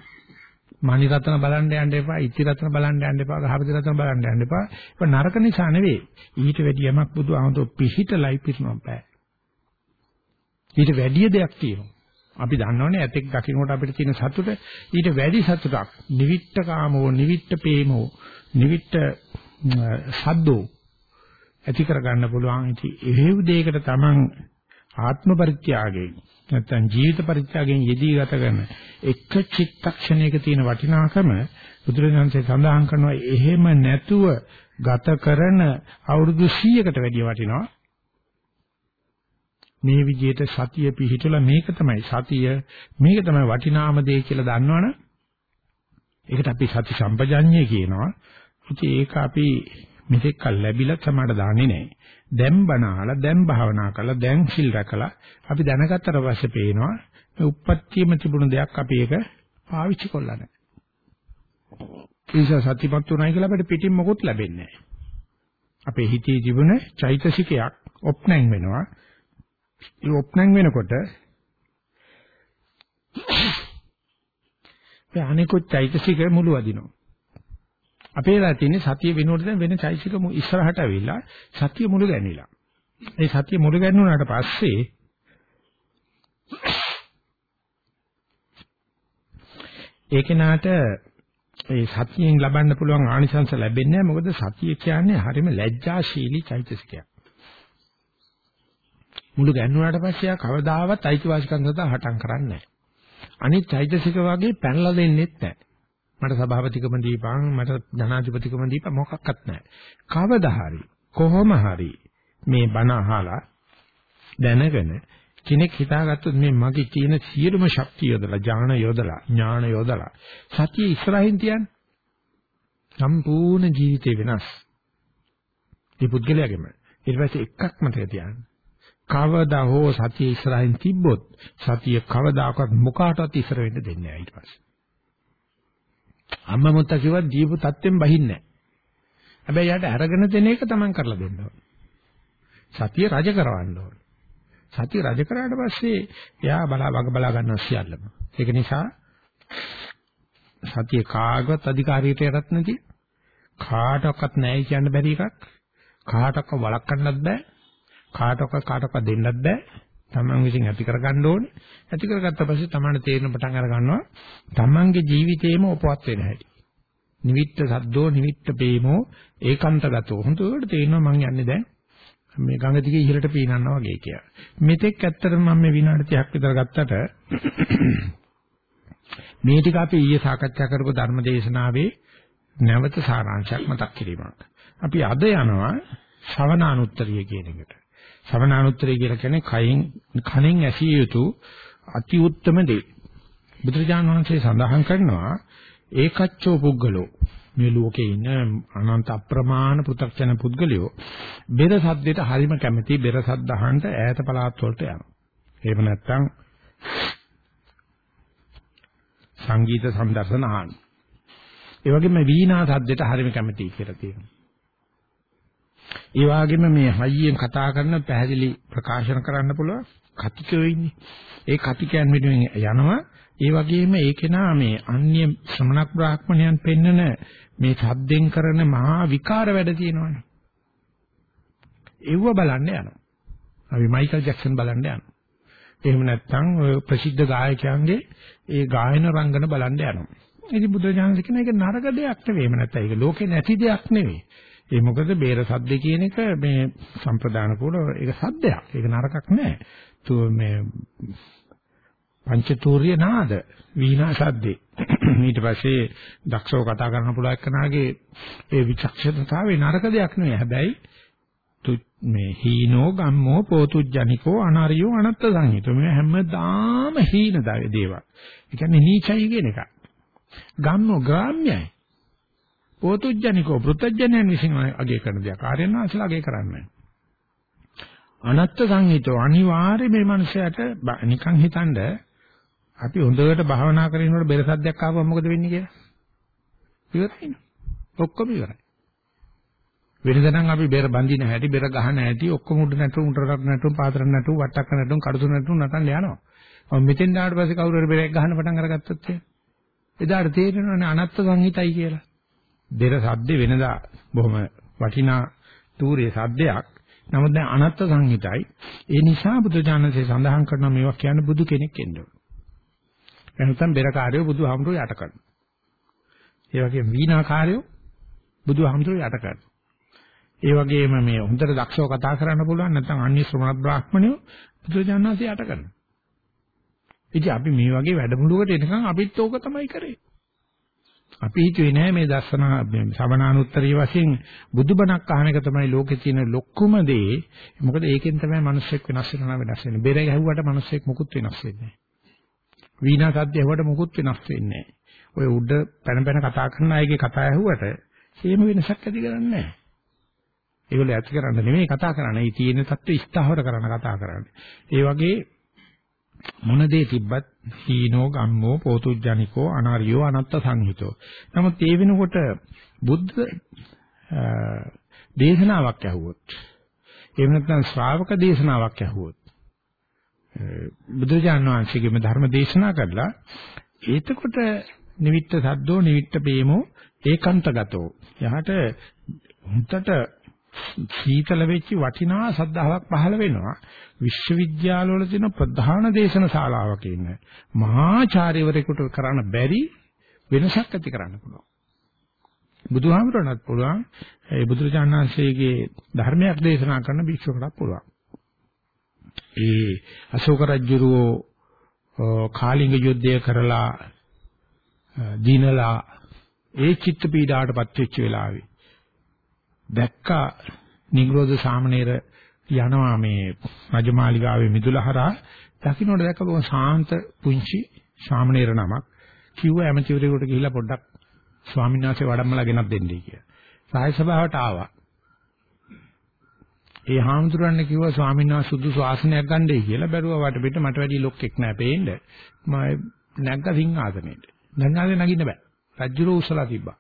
මණි රතන බලන්න යන්න එපා. ඉති රතන බලන්න යන්න එපා. ගහපති රතන බලන්න යන්න එපා. ඒක නරක නිසා නෙවෙයි. ඊට වැඩි යමක් බුදු ආමතෝ පිහිටලයි පිටනවා බෑ. ඊට වැඩි දෙයක් තියෙනවා. අපි දන්නවනේ ඇතෙක් දකින්නකොට අපිට තියෙන සතුට. ඊට වැඩි සතුටක් නිවිට්ට කාමෝ නිවිට්ට ප්‍රේමෝ නිවිට්ට සද්දෝ ඇති කරගන්න පුළුවන්. ඉති එහෙව් දෙයකට තමන් ආත්ම පරිත්‍යාගයෙන් නැත්නම් ජීවිත පරිත්‍යාගයෙන් යෙදී ගත කරන එක චිත්තක්ෂණයක තියෙන වටිනාකම බුදුරජාණන්සේ සඳහන් කරනවා එහෙම නැතුව ගත කරන අවුරුදු 100කට වැඩිය වටිනවා. මේ විදිහට සතිය පිහිටලා මේක තමයි සතිය මේක තමයි වටිනාම දේ කියලා දන්නවනේ. ඒකට අපි සති සම්පජඤ්ඤය කියනවා. ඉතින් ඒක අපි මෙතෙක් කල් ලැබිලා තමයි දාන්නේ නැහැ. දැන් බණාලා දැන් භාවනා කරලා දැන් සිල් රැකලා අපි දැනගත්තට පස්සේ පේනවා මේ උප්පත්තියම තිබුණු දෙයක් අපි ඒක පාවිච්චි කරලා නැහැ. ඒ සතිපත් උනායි කියලා අපිට පිටින් මොකුත් ලැබෙන්නේ නැහැ. අපේ හිතේ තිබුණ චෛතසිකයක් ඔප්නැන් වෙනවා. ඒ ඔප්නං වෙනකොට ඒ අනිකුත් චෛතසික මුළු වදිනවා. අපේලා තියෙන්නේ සතිය වෙනුවට දැන් වෙන චෛතසික ඉස්සරහට ඇවිල්ලා සතිය මුළු ගැනිලා. ඒ සතිය මුළු ගැන්නුනාට පස්සේ ඒකේ නාට ඒ සතියෙන් ලබන්න පුළුවන් ආනිසංස ලැබෙන්නේ නැහැ මොකද සතිය කියන්නේ හරිම ලැජ්ජාශීලී චෛතසිකයක්. මුළු ගැන්නුනාට පස්සේ ආ කවදාවත් අයිතිවාසිකම් සඳහා හටම් කරන්නේ නැහැ. අනිත් චෛතසික වගේ පැනලා දෙන්නෙත් නැහැ. මට සභාපතිකම දීපන් මට ධනාධිපතිකම දීපන් මොකක්වත් නැහැ. කවදා හරි කොහොම හරි මේ බණ අහලා දැනගෙන කෙනෙක් හිතාගත්තොත් මේ මගේ තියෙන සියලුම ශක්තිය යොදලා ඥාන යොදලා ඥාන යොදලා සතිය ඉස්සරහින් තියන්නේ සම්පූර්ණ ජීවිතේ වෙනස්. මේ පුද්ගලයාගෙම ඊට පස්සේ එකක් මතක තියාගන්න. කවදා හෝ සතිය ඉස්සරහින් තිබ්බොත් සතිය කවදාකවත් මොකාටවත් ඉස්සර වෙන්න දෙන්නේ නැහැ ඊට පස්සේ. අම්මා මුත්තා කිව්වා දීපු තත්ත්වෙන් බහින්නේ නැහැ. හැබැයි යාට අරගෙන දෙන එක තමන් කරලා දෙන්න ඕන. සතිය රජ කරවන්න ඕන. සතිය රජ කරාට පස්සේ එයා බලා වග බලා ගන්නවා සියල්ලම. ඒක නිසා සතිය කාගවත් අධිකාරියට යටත් නැති කාටවත් නැහැ කියන්න බැරි එකක් කාටවත් වළක්වන්නත් බෑ කාටවත් කාටවත් දෙන්නත් බෑ තමන් විසින් ඇති කරගන්න ඕනේ ඇති කරගත්ත පස්සේ තමන්ට තේරෙන පටන් අර ගන්නවා තමන්ගේ ජීවිතේම උපවත් වෙන හැටි නිවිත්ත සද්දෝ නිවිත්ත පේමෝ ඒකාන්තගතෝ හොඳට තේරෙනවා මං යන්නේ දැන් මේ ගඟ දිගේ ඉහළට පීනනවා වගේ කියලා. මෙතෙක් ඇත්තටම මම මේ විනාඩි 30ක් විතර ගත්තට මේ ටික අපි ඊයේ සාකච්ඡා කරපු ධර්මදේශනාවේ නැවත සාරාංශයක් මතක් කිරීමක්. අපි අද යනවා ශවනානුත්තරිය කියන එකට. ශවනානුත්තරිය කියලා කියන්නේ කයින් කනෙන් ඇසිය යුතු අති උත්තම දේ. බුදුරජාණන් වහන්සේ සඳහන් කරනවා ඒකච්චෝ පුද්ගලෝ මේ ලෝකේ ඉන්න අනන්ත අප්‍රමාණ පෘථග්ජන පුද්ගලයෝ බෙර සද්දයට හරිම කැමති බෙර සද්ද අහන්න ඈත පළාත් වලට යනවා. එහෙම නැත්නම් සංගීත සම්දර්ශන අහන්න. ඒ වගේම වීණා සද්දයට හරිම කැමතියි කියලා තියෙනවා. ඒ වගේම මේ හයියෙන් කතා කරන පැහැදිලි ප්‍රකාශන කරන්න පුළුවන් කතිකයෝ ඉන්නේ. ඒ කතිකයන් මෙදුවෙන් යනවා. ඒ වගේම ඒකේනා මේ අන්‍ය ශ්‍රමණක් බ්‍රාහ්මණයන් පෙන්නන මේ සද්දෙන් කරන මහා විකාර වැඩ තියෙනවනේ. ඒව බලන්න යනවා. අපි මයිකල් ජැක්සන් බලන්න යනවා. එහෙම නැත්නම් ඔය ප්‍රසිද්ධ ගායකයන්ගේ ඒ ගායන රංගන බලන්න යනවා. ඉතින් බුදුරජාණන් කියන එක නරක දෙයක් නෙවෙයි. එහෙම නැත්නම් ඒක ලෝකේ නැති දෙයක් නෙවෙයි. ඒ මොකද බේර සද්ද කියන එක මේ සම්ප්‍රදාන කුල ඒක සද්දයක්. ඒක නරකක් නෑ. තු මේ පංචතූර්ය නාද වීණා සද්දේ. ඊට පස්සේ දක්ෂව කතා කරන්න පුළුවන් එක්කනාගේ ඒ විචක්ෂණතාවේ නරක දෙයක් නෙවෙයි. හැබැයි මේ හීනෝ ගම්මෝ පෝතුජ්ජනිකෝ අනාරියෝ අනත්ත සංහිතෝ මේ හැමදාම හීන දේවල්. ඒ කියන්නේ නීචයි කියන එක ගම්මෝ ග්‍රාම්‍යයි පෝතුජ්ජනිකෝ පෘතජ්ජනයන් විසින් අගය කරන දේ කාර්යනාශලා අගය කරන්නේ අනත්ත සංහිතෝ අනිවාර්ය මේ මනුස්සයාට නිකන් හිතනද අපි හොඳට භාවනා කරනකොට බෙර සද්දයක් ආවම මොකද වෙන්නේ කියලා? ඉවරයි. ඔක්කොම ඉවරයි. වෙනදනම් අපි බෙර බඳින හැටි, බෙර ගහන හැටි, ඔක්කොම උඩ නැටුම්, උඩ නැටුම්, පාතර නැටුම්, වට්ටක්ක නැටුම්, කඩසු නැටුම් නටන්න යනවා. ඔව් මෙතෙන් ආවට පස්සේ කවුරු හරි බෙරයක් ගහන්න පටන් අරගත්තොත් එදාට තේරෙනවනේ අනත්ත් සංහිතයි කියලා. බෙර සද්දේ වෙනදා බොහොම වටිනා තූරේ සද්දයක්. නමුත් දැන් අනත්ත් සංහිතයි. ඒ නිසා බුදුජානකසේ සඳහන් කරනවා මේවා කියන්නේ බුදු කෙනෙක් එන්න එහෙනම් බෙරකාරයෝ බුදුහාමුදුරුවෝ යට කරනවා. ඒ වගේම වීණාකාරයෝ බුදුහාමුදුරුවෝ යට කරනවා. ඒ වගේම මේ හොඳට දක්ෂව කතා කරන්න පුළුවන් නැත්නම් අන්‍ය ශ්‍රමණ බ්‍රාහ්මණයෝ බුදුජානනාථය යට කරනවා. ඉතින් අපි මේ වගේ වැඩමුළුවකට එනකන් අපිත් ඕක තමයි කරේ. අපි හිතුවේ නෑ මේ දර්ශන මේ ශ්‍රවණානුත්තරිය වශයෙන් බුදුබණක් අහන එක තමයි ලෝකේ තියෙන ලොකුම දේ. මොකද ඒකෙන් තමයි මිනිස්සෙක් වෙනස් වෙනවා වෙනස් වෙන්නේ. බෙර ගැහුවට මිනිස්සෙක් මුකුත් වෙනස් වෙන්නේ නෑ. වීණා සද්ද ඇහුවට මුකුත් වෙනස් වෙන්නේ නැහැ. ඔය උඩ පැන පැන කතා කරන අයගේ කතා ඇහුවට එහෙම වෙනසක් ඇති කරන්නේ නැහැ. ඒගොල්ලෝ ඇති කරන්න නෙමෙයි කතා කරන්නේ. මේ තියෙන தත්ත්ව ස්ථාවර කරන කතා කරන්නේ. ඒ වගේ මොන දේ තිබ්බත් හීනෝ ගම්මෝ පෝතුජ්ජනිකෝ අනාරියෝ අනත්ත සංහිතෝ. නමුත් ඒ වෙනකොට බුද්ධ දේශනාවක් ඇහුවොත් එහෙම නැත්නම් ශ්‍රාවක දේශනාවක් ඇහුවොත් බුදුජාණන් වහන්සේගේම ධර්ම දේශනා කළා ඒතකොට නිවිත්ත සද්දෝ නිවිත්ත බේමෝ ඒකාන්තගතෝ යහට හුත්තට සීතල වෙච්ච වටිනා සද්ධාාවක් පහළ වෙනවා. විශ්වවිද්‍යාලවල තියෙන ප්‍රධාන දේශන ශාලාවක ඉන්න මහාචාර්යවරයෙකුට කරන්න බැරි වෙනසක් ඇති කරන්න පුළුවන්. බුදුහාමරණත් පුළුවන් ඒ බුදුරජාණන් වහන්සේගේ ධර්මයක් දේශනා කරන භික්ෂුවකටත් පුළුවන්. ඒ අශෝක රජුරෝ කාලිංග යුද්ධය කරලා දිනලා ඒ චිත්ත පීඩාවටපත් වෙච්ච වෙලාවේ දැක්කා නිග්‍රෝධ සාමණේර යනවා මේ රජමාලිගාවේ මිදුලහරා දකින්නට දැක්ක බොහොම සාන්ත පුංචි සාමණේර නමක් කිව්ව ඇමතිවරයෙකුට ගිහිල්ලා පොඩ්ඩක් ස්වාමීන් වහන්සේ වඩම්මලා ගෙනත් දෙන්නයි කියලා. සාය සභාවට ආවා. ඒ හාමුදුරන් කිව්වා ස්වාමීන් වහන්සේ සුදුසු ආසනයක් ගන්නයි කියලා බැරුවා වටපිට මට වැඩි ලොක්ෙක් නෑ පේන්න. මම නැග්ග සිංහාසනෙට. නැග්ගාගේ නගින්න බෑ. රජ්ජුරෝ උසලා තිබ්බා.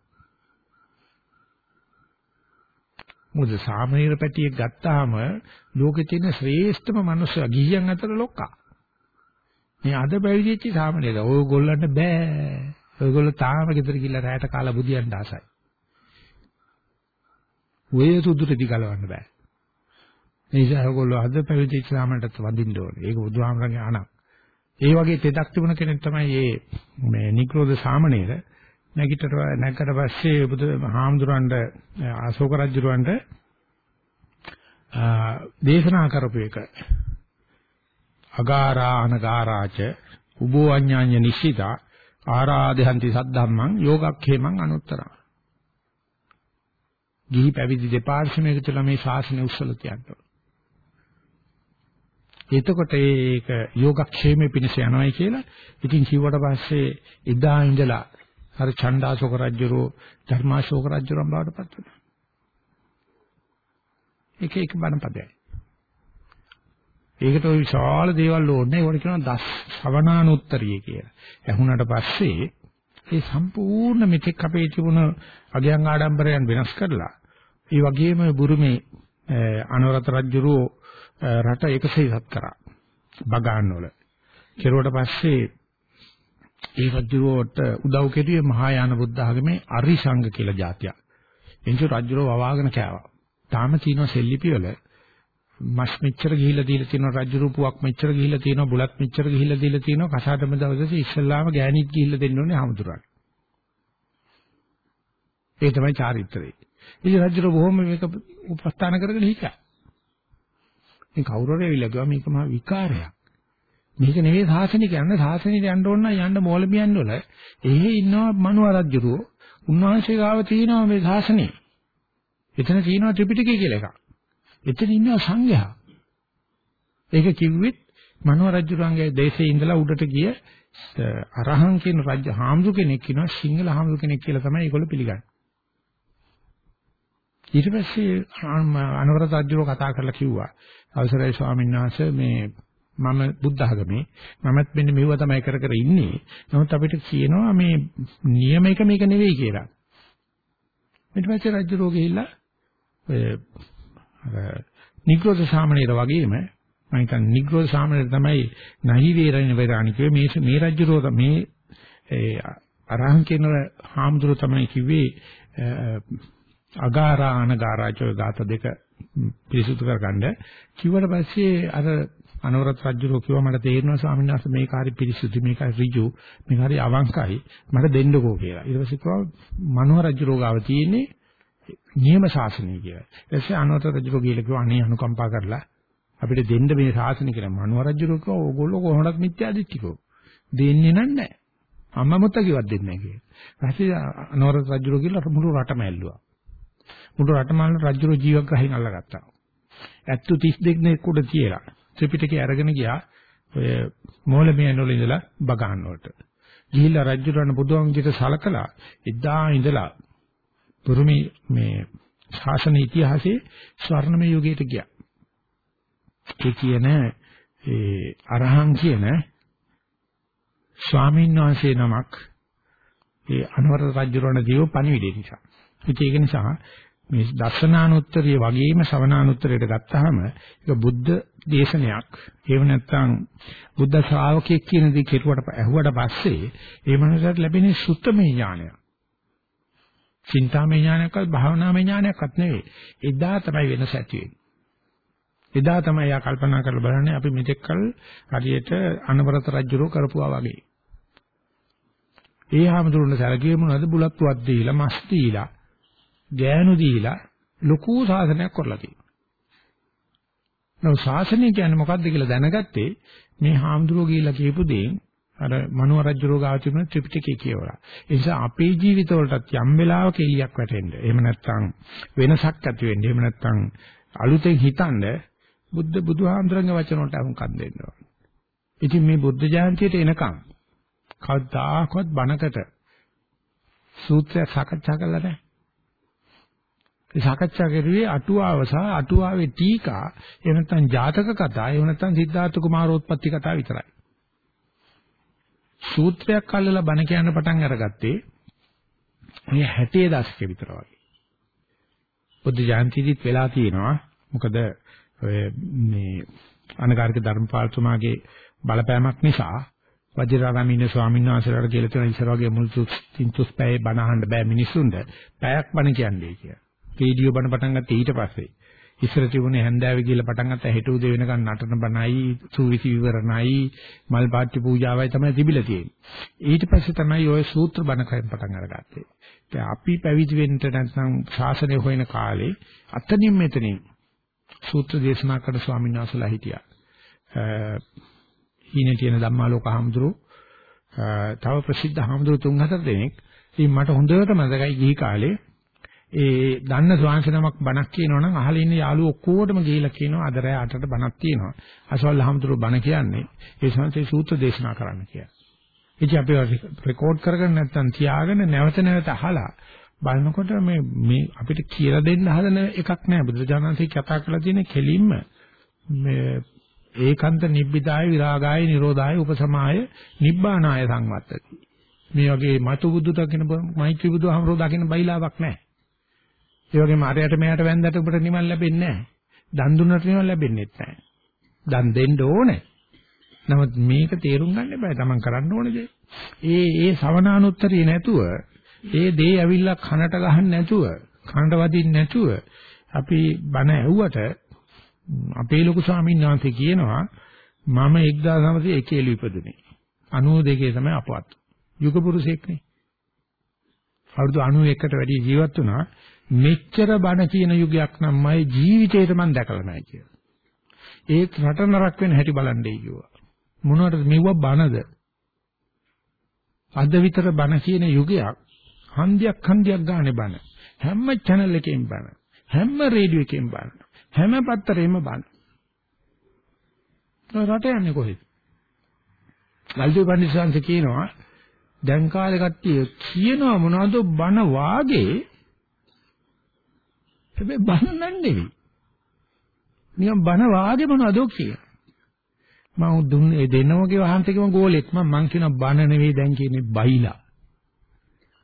මොකද සාමණේර පැටියෙක් ගත්තාම ලෝකේ තියෙන ශ්‍රේෂ්ඨම මනුස්සයා ගිහියන් අතර ලොක්කා. මේ අද පැවිදිච්ච සාමණේර ඕගොල්ලන්ට බෑ. ඔයගොල්ලෝ තාම ගෙදර ගිහලා රැයට කාලා බුදියන්න ආසයි. ඔය සුදුරෙදි ගලවන්න බෑ. ඒ නිසා ඔයගොල්ලෝ අද පැවිදි ඉස්ලාමයටත් වඳින්න ඕනේ. ඒක බුදුහාමරගේ අණක්. ඒ වගේ තෙදක් තිබුණ කෙනෙක් තමයි මේ මේ නිග්‍රෝධ සාමණේර නැගිටට නැගකට පස්සේ බුදු හාමුදුරන්ට අශෝක රජුරවන්ට දේශනා කරපු එක. අගාරා අනගාරාච උබෝ අඤ්ඤාඤ්ඤ නිශ්චිතා ආරාධහන්ති සද්ධම්මං යෝගක්ඛේමං අනුත්තරං. ගිහි පැවිදි දෙපාර්ශ්වයක තුල මේ ශාසනය උස්සල තියන්න එතකොට ඒක යෝගක්ෂේමේ පිණිස යනවායි කියලා ඉතින් කිව්වට පස්සේ එදා ඉඳලා අර ඡණ්ඩාශෝක රජුරෝ ධර්මාශෝක රජුරන් බවට පත් වුණා. එක එක බණ පදයයි. ඒකට ওই විශාල දේවල් ඕනේ. ඒවට කියනවා දස් ශ්‍රවණානුත්තරිය කියලා. ඇහුණට පස්සේ ඒ සම්පූර්ණ මෙතෙක් අපේ තිබුණ අගයන් ආඩම්බරයන් වෙනස් කරලා ඒ වගේම බුරුමේ අනුරත රජුරෝ රට එකසෙයිසත් කරා. බගාන් වල. කෙරුවට පස්සේ ඒ රජුරෝට උදව් කෙරුවේ මහායාන බුද්ධ ආගමේ අරිසංග කියලා જાතියක්. එනිසා රජුරෝ වවාගෙන කෑවා. තාම තියෙන සෙල්ලිපිවල මස් මෙච්චර ගිහිල්ලා දීලා තියෙනවා රජු රූපුවක් මෙච්චර ගිහිල්ලා තියෙනවා බුලත් මෙච්චර ගිහිල්ලා දීලා තියෙනවා කසාදම දවසේ ඉස්සල්ලාම ගෑණිත් ගිහිල්ලා දෙන්න ඕනේ හමුදුරන්. ඒ තමයි චාරිත්‍රය. ඉතින් රජු බොහොම මේක උපස්ථාන කරගෙන හිටියා. මේ කවුරු හරි ඇවිල්ලා ගියා මේක මහා විකාරයක්. මේක නෙවෙයි සාසනික යන්න සාසනික යන්න ඕන නම් යන්න මෝලබියන් වල එහෙ ඉන්නවා මනු ආරජ්‍යරුව. උන්වහන්සේ ගාව තියෙනවා මේ සාසනේ. එතන තියෙනවා ත්‍රිපිටකය කියලා එකක්. එතන ඉන්නවා සංඝයා. ඒක කිව්වෙත් මනෝ රජුරන්ගේ දේශේ ඉඳලා උඩට ගිය අරහං කියන රජ හාමුදුර කෙනෙක් ඉන්නවා සිංහල හාමුදුර කෙනෙක් කියලා තමයි ඒගොල්ලෝ පිළිගන්නේ. ඊට පස්සේ අනවරත රජුරෝ කතා කරලා කිව්වා අවසරයි ස්වාමීන් වහන්සේ මේ මම බුද්ධ ආගමේ මමත් මෙන්න මෙව තමයි කර කර ඉන්නේ. නමුත් අපිට කියනවා මේ නියම එක මේක නෙවෙයි කියලා. ඊට පස්සේ රජුරෝ ගිහිල්ලා ඔය අර නිග්‍රෝධ සාමණේර වගේම මම හිතන්නේ නිග්‍රෝධ සාමණේර තමයි නහි වේරණ වේරාණිකේ මේ මේ රජුරෝ මේ ඒ අරහන් කියන හාමුදුරුවෝ තමයි කිව්වේ අගාරා අනගාරාචෝ ගාත දෙක පිරිසුදු කරගන්න කිව්වට පස්සේ අර අනවරත් රජුරෝ කිව්වා මට තේරෙනවා ස්වාමීන් වහන්සේ මේක හරි පිරිසුදු මේක හරි ඍජු මේක හරි අවංකයි මට දෙන්නකෝ කියලා. ඊට පස්සේ කිව්වා මනෝහර රජුරෝ ගාව තියෙන්නේ නියම ශාසනය කියලා. ඊටසේ අනවරත් රජුරෝ කියලා කිව්වා අනේ අනුකම්පා කරලා අපිට දෙන්න මේ ශාසනය කියලා. මනෝහර රජුරෝ කිව්වා ඕගොල්ලෝ කොහොමවත් මිත්‍යාදිත්‍තිකෝ. දෙන්නේ නැහැ. අම්මා මුත්තා කිව්වත් දෙන්නේ නැහැ කියලා. ඊපස්සේ අනවරත් රජුරෝ කියලා මුළු රටම ඇල්ලුවා. මුළු රටම රජුරෝ ජීවග්‍රහීන් අල්ලගත්තා. ඇත්තු 32 දෙනෙක් උඩ තියලා ත්‍රිපිටකය අරගෙන ගියා ඔය මෝලමියන් වල ඉඳලා බගහන් වලට. ගිහිල්ලා රජුරණ බුදුන් විදිහට සලකලා එදා ඉඳලා බුරුමි මේ ශාසන ඉතිහාසයේ ස්වර්ණමය යුගයට ගියා. ඒ කියන ඒ අරහං කියන ස්වාමීන් වහන්සේ නමක් ඒ අනවර රජුරණ දීව පණිවිඩය නිසා. ඒක නිසා මේ දර්ශනානුත්තරිය වගේම ශ්‍රවණානුත්තරියට ගත්තාම ඒක බුද්ධ දේශනයක්. ඒව නැත්තම් බුද්ධ ශ්‍රාවකයෙක් කියන දේ කෙරුවට ඇහුවට පස්සේ ඒ මනසට ලැබෙන සුත්තමේ ඥානය. චින්තාමය ඥානයක්වත් භාවනාමය ඥානයක්වත් නෙවෙයි. එදා තමයි වෙනස ඇති වෙන්නේ. එදා තමයි යා කල්පනා කරලා බලන්නේ අපි මෙතෙක් කල හරියට අනවරත රජුරෝ කරපුවා වගේ. ඒ හැමදෙරුණ සැලකියේ මොනවද බුලත් පුවක් දීලා මස් දීලා ගෑනු දීලා ලොකු සාසනයක් කරලා තියෙනවා. නෝ ශාසනය කියන්නේ මොකක්ද කියලා දැනගත්තේ මේ හාමුදුරුවෝ කියලා කියපු දෙයින් අර මනෝ රජුරෝ ගාව තිබුණ ත්‍රිපිටකය කියවලා. ඒ නිසා අපේ ජීවිතවලටත් යම් වෙලාවක එලියක් වැටෙන්න. එහෙම නැත්නම් වෙනසක් ඇති වෙන්න. එහෙම නැත්නම් අලුතෙන් හිතනද බුද්ධ බුදුහාමුදුරන්ගේ වචන වලට අහුම්කම් දෙන්න ඕන. ඉතින් මේ බුද්ධ ජයන්තියට එනකම් කවදාකවත් බණකට සූත්‍රය සාකච්ඡා කළා නැහැ. ඒ සාකච්ඡා කරුවේ අටුවාව සහ අටුවාවේ ටීකා එහෙම නැත්නම් ජාතක කතා එහෙම නැත්නම් සිද්ධාර්ථ කුමාරෝත්පත්ති කතා විතරයි. සූත්‍රයක් අල්ලලා බණ කියන්න පටන් අරගත්තේ මේ 60 දශකෙ විතර වගේ. බුද්ධ ජයන්තිදිත් වෙලා තියෙනවා. මොකද ඔය මේ අනගාരിക ධර්මපාලතුමාගේ බලපෑමක් නිසා වජිරාගාමීන ස්වාමීන් වහන්සේලාට කියලා තියෙන ඉස්සර වගේ මුළු තින්තුස් පැයේ බණ අහන්න බෑ මිනිස්සුන්ට. පැයක් බණ කියන්නේ කියලා. රේඩියෝ බණ පටන් ගත්තේ ඊට පස්සේ. ඉස්සර තිබුණේ හැන්දෑවේ කියලා පටන් ගත්ත හෙට උදේ වෙනකන් නටන බණයි, සූවිසි විවරණයි, මල් පාට්‍ය පූජාවයි තමයි තිබිලා තියෙන්නේ. ඊට පස්සේ තමයි ওই සූත්‍ර බණ කයෙන් පටන් අරගත්තේ. දැන් අපි පැවිදි වෙන්න නැත්නම් ශාසනය හොයන කාලේ අතනින් මෙතනින් සූත්‍ර දේශනා කරන ස්වාමීන් වහන්සේලා හිටියා. හීනේ තියෙන ධම්මාලෝක හාමුදුරුවෝ තව ප්‍රසිද්ධ හාමුදුරුවෝ තුන් හතර දෙනෙක්. ඉතින් මට හොඳට මතකයි ගිහි කාලේ ඒ දන්න ස්වාංශනමක් බණක් කියනවනම් අහලා ඉන්න යාළුවෝ ඔක්කොටම ගිහිලා කියනවා අද රෑ 8ට බණක් තියෙනවා. අසවල් හාමුදුරුවෝ බණ කියන්නේ ඒ සංසේ සූත්‍ර දේශනා කරන්න කියලා. ඉතින් අපි රෙකෝඩ් කරගෙන නැත්තම් තියාගෙන නැවත නැවත අහලා බලනකොට මේ මේ අපිට කියලා දෙන්න හදන එකක් නෑ බුදුරජාණන්සේ කතා කරලා තියෙන කෙලින්ම මේ ඒකාන්ත නිබ්බිදාය විරාගාය නිරෝධාය උපසමාය නිබ්බානාය සංවත්තති මේ වගේ මතු බුදු දකින්න මෛත්‍රී බුදුහමරෝ දකින්න බයිලාවක් නැහැ ඒ වගේම අරයට මෙයාට වැන්දට ඔබට නිවන් ලැබෙන්නේ නැහැ. දන් දුන්නට නිවන් ලැබෙන්නේ නැහැ. දන් දෙන්න ඕනේ. නමුත් මේක තේරුම් ගන්න බෑ තමන් කරන්න ඕනේ දේ. ඒ ඒ සවනානුත්තරිය නැතුව ඒ දේ ඇවිල්ලා කනට ගහන්න නැතුව කනට වදින්න නැතුව අපි බණ ඇහුවට අපේ ලොකු ස්වාමීන් වහන්සේ කියනවා මම 1901 එළි ඉපදුනේ. 92 තමයි අපවත්. යුග පුරුෂයෙක්නේ. අවුරුදු 91කට වැඩි ජීවත් වුණා. මෙච්චර බණ කියන යුගයක් නම් මගේ ජීවිතේට මම දැකලා නැහැ කියලා. ඒත් රට නරක වෙන හැටි බලන්නේ කිව්වා මොනවටද මෙව්ව බණද? අද විතර බණ කියන යුගයක් හන්දියක් හන්දියක් ගානේ බණ. හැම channel එකකින් බණ. හැම රේඩියෝ එකකින් බණ. හැම පත්තරෙම බණ. රට යන්නේ කොහෙද? ගල්දුව පඬිස්සන්ස කියනවා දැන් කාලේ කට්ටිය කියනවා මොනවද බණ වාගේ හැබැයි බණ නන්නේ. නිකන් බණ වාගේ මොනවද කිය. මම දුන්නේ දෙන්නමගේ වහන්සේකම ගෝලෙක් මම මං කියන බණ නෙවෙයි දැන් කියන්නේ බයිලා.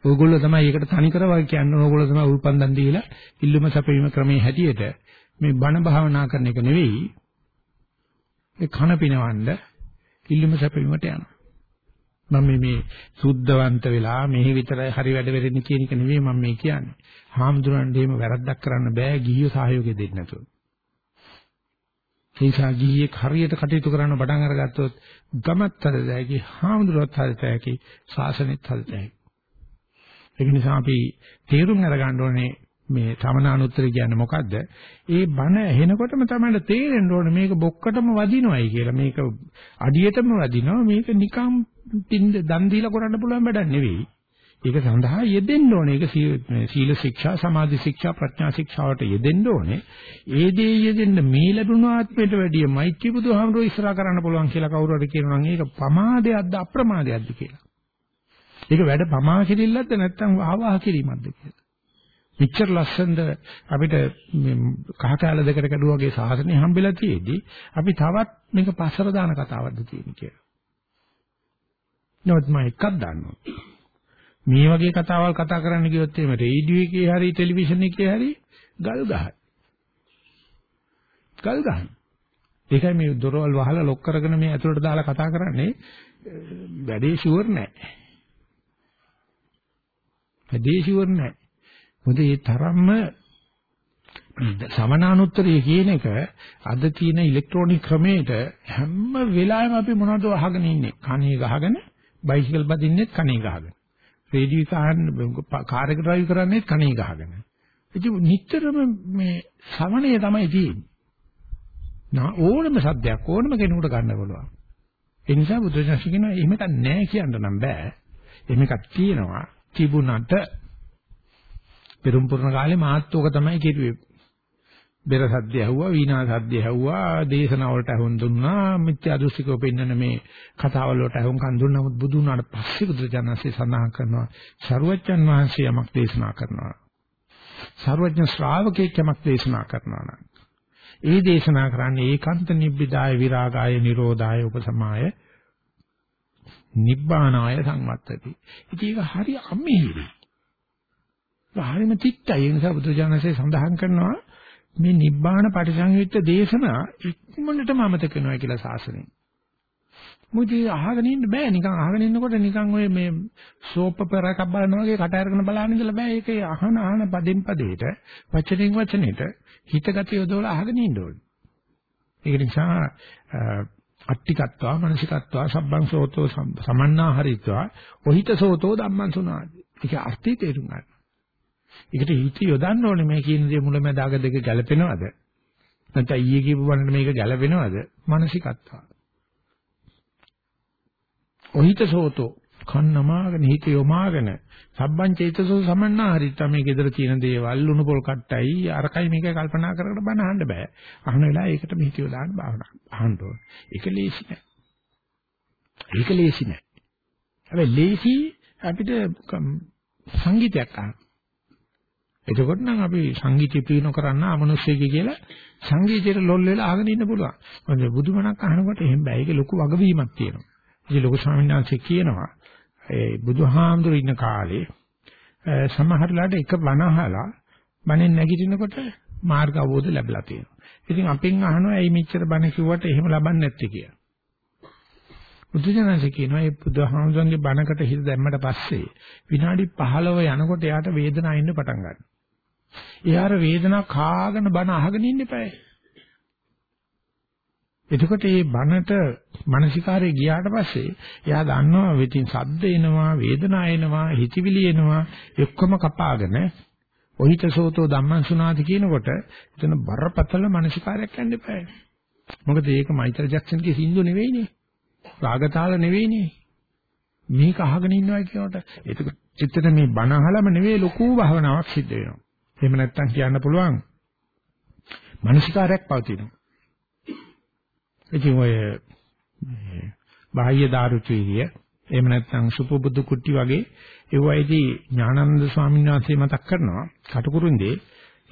ඕගොල්ලෝ තමයි ඒකට තනිකර වගේ කියන්නේ ඕගොල්ලෝ තමයි උල්පන්දන් දීලා ඉල්ලුම සැපීම ක්‍රමයේ හැටියට මේ බණ භාවනා කරන එක නෙවෙයි ඒ කන පිනවන්න ඉල්ලුම සැපීමට යනවා. මම මේ මේ සුද්ධවන්ත වෙලා මෙහි විතරයි හරි වැඩ වෙරෙන්නේ කියන එක නෙවෙයි මම මේ කියන්නේ. හාමුදුරන්ට එහෙම වැරද්දක් කරන්න බෑ ගිහිය සහයෝගය දෙන්න නැතුව. ඒ නිසා ගිහියෙක් හරියට කටයුතු කරන්න පටන් අරගත්තොත් ගමත් හදතැකි, හාමුදුරුවත් හදතැකි, ශාසනෙත් හදතැකි. ඒක නිසා අපි තේරුම් අරගන්න ඕනේ මේ සමනානුත්තර කියන්නේ මොකද්ද? ඒ බණ ඇහෙනකොටම තමයි තේරෙන්න ඕනේ මේක බොක්කටම වදිනවයි කියලා. මේක අඩියටම වදිනවා. මේක නිකම් දන් දීලා කරන්න පුළුවන් වැඩක් නෙවෙයි. ඒක සඳහා යෙදෙන්න ඕනේ. ඒක සීල ශික්ෂා, සමාධි ශික්ෂා, ප්‍රඥා ශික්ෂාවට යෙදෙන්න ඕනේ. ඒ දේ යෙදෙන්න මේ ලැබුණු ආත්මයට වැඩිය මෛත්‍රී බුදුහාමුදුරුවෝ ඉස්සරහා කරන්න පුළුවන් කියලා කවුරු හරි කියනවා නම් ඒක පමාදයක්ද අප්‍රමාදයක්ද කියලා. ඒක වැඩ පමා කිරිල්ලක්ද නැත්නම් වහවහ කිරීමක්ද කියලා. මෙච්චර ලස්සනද අපිට කහ කැල දෙකට කැඩුවා වගේ සාසනය හම්බෙලා තියේදී අපි තවත් මේක පස්සර දාන කතාවක්ද තියෙන්නේ කියලා. නමුත් මම එකක් දන්නවා. මේ වගේ කතාවල් කතා කරන්න ගියොත් එහෙම රේඩියෝ එකේ හරි ටෙලිවිෂන් එකේ හරි ගල් ගහයි. ගල් ගහන. ඒකයි මේ දොරවල් වහලා ලොක් කරගෙන මේ ඇතුළට දාලා කතා කරන්නේ වැඩේ ෂුවර් නැහැ. වැඩේ ෂුවර් නැහැ. මොකද මේ තරම්ම සමනානුත්තරය කියන එක අද තියෙන ඉලෙක්ට්‍රොනික ක්‍රමයට හැම වෙලාවෙම අපි මොනවද අහගෙන ඉන්නේ? කණේ ගහගෙන බයිසිකල් බදින්නෙත් කණේ ගහගෙන. රේඩියෝ කාර් කාර් එක ඩ්‍රයිව් කරන්නේත් කණේ ගහගෙන. ඉතින් නිතරම මේ සමනය තමයි තියෙන්නේ. නා ඕනම සද්දයක් ඕනම කෙනෙකුට ගන්න පුළුවන්. ඒ නිසා බුදුරජාණන් කියනවා එහෙම එකක් නැහැ කියන්න නම් බෑ. එහෙම එකක් තියෙනවා. තිබුණට පෙරම් පුරන කාලේ මාත් ඕක තමයි කිරුවේ. බෙර සද්ද ඇහුවා, වීණා සද්ද ඇහුවා, දේශනා වලට අහුන් දුන්නා, මිත්‍යා දෘෂ්ටිකව පෙන්වන මේ කතාවල වලට අහුන් කන් දුන්නා. නමුත් බුදුන් වහන්සේ පස්සේ බුදුජානසී සඳහන් කරනවා, සරුවච්චන් වහන්සේ යමක් දේශනා කරනවා. සරුවච්චන් ශ්‍රාවකෙක් යමක් දේශනා කරනවා නම් ඒ දේශනා කරන්නේ ඒකාන්ත නිබ්බිදාය විරාගාය නිරෝධාය උපසමාය නිබ්බානාය සංවත්තති. ඉතින් ඒක හරි අමිහිරි. හරිම තිත්තයි. ඒ නිසා බුදුජානකසේ සඳහන් කරනවා මේ නිබ්බාන පටිසංයුක්ත දේශනා ඉක්මනටම අමතක වෙනවා කියලා සාසනෙ. මොකද අහගෙන ඉන්න බෑ නිකන් අහගෙන ඉන්නකොට නිකන් ඔය මේ සෝප් පෙරකක් බලනවා වගේ කට අරගෙන බලන්න ඉඳලා බෑ ඒකේ අහන අහන පදෙන් පදේට වචනෙන් වචනෙට හිතගත යොදවලා අහගෙන ඉන්න ඕනේ. ඒක නිසා අට්ටිකත්වා මනසිකත්වා සබ්බං සෝතෝ සමන්නා හරිත්වා ඔහිත සෝතෝ ධම්මං සුනාති. ඒක අර්ථය තේරුම් ගන්න. ඒකට හිත යොදන්න ඕනේ මේ කියන දේ මුලමඳාග දෙක ගැලපෙනවද? නැත්නම් ඊයේ කියපු වන්නට මේක ගැලපෙනවද? මනසිකත්වා. ඔහිත සෝතෝ කන්නමාගෙන හිත යොමාගෙන සබ්බං චේතසෝ සමන්නා හරිත්වා මේ gedara තියෙන දේවල් ලුණු පොල් කට්ටයි අරකයි මේක කල්පනා කරකට බන අහන්න බෑ. අහන වෙලාව ඒකට මෙහිත යොදාන්න භාවනා අහන්න ඕන. ඒක ලේසි නෑ. ඒක ලේසි නෑ. හැබැයි ලේසි අපිට සංගීතයක් අහන්න. එතකොට නම් අපි සංගීතය ප්‍රිය නොකරන අමනුෂ්‍යයෙක් කියලා සංගීතයට ලොල් වෙලා අහගෙන ඉන්න පුළුවන්. මොකද බුදුමනක් අහනකොට එහෙම බෑ. ඒකේ ලොකු වගවීමක් තියෙනවා. ඉතින් ලොකු ස්වාමීන් වහන්සේ කියනවා ඒ බුදුහාමුදුරු ඉන්න කාලේ සමහරලාට එක බණ අහලා බණෙන් නැගිටිනකොට මාර්ග අවබෝධ ලැබලා තියෙනවා. ඉතින් අපෙන් අහනවා ඇයි මෙච්චර බණ කිව්වට එහෙම ලබන්නේ නැත්තේ කියලා. බුදුජානක කියනවා මේ බුදුහාමුදුරන්ගේ බණකට හිත දැම්මට පස්සේ විනාඩි 15 යනකොට එයාට වේදනාව එන්න පටන් ගන්නවා. එයාර වේදනාව කාගෙන බණ අහගෙන ඉන්න එපායි. එතකොට මේ බනට මානසිකාරේ ගියාට පස්සේ එයා දන්නවා වෙතින් සද්ද එනවා වේදනා එනවා හිතවිලි එනවා එක්කම කපාගෙන ඔහිතසෝතෝ ධම්මං සුනාති කියනකොට එතන බරපතල මානසිකාරයක් යන්න එපායි. මොකද ඒක මයිකල් ජැක්සන්ගේ සින්දු නෙවෙයිනේ. රාගතාල නෙවෙයිනේ. මේක අහගෙන ඉන්නවා කියනකොට ඒක චිත්තට මේ බණ අහලම නෙවෙයි ලොකු භවනාවක් සිද්ධ වෙනවා. එහෙම නැත්නම් කියන්න පුළුවන් මානසිකාරයක් පවතිනවා. ඉතින් ඔය බාහ්‍ය දාරුචීරිය එහෙම නැත්නම් සුපබුදු කුට්ටි වගේ ඒවයිදී ඥානানন্দ ස්වාමීන් වහන්සේ මතක් කරනවා කටුකුරුන්දී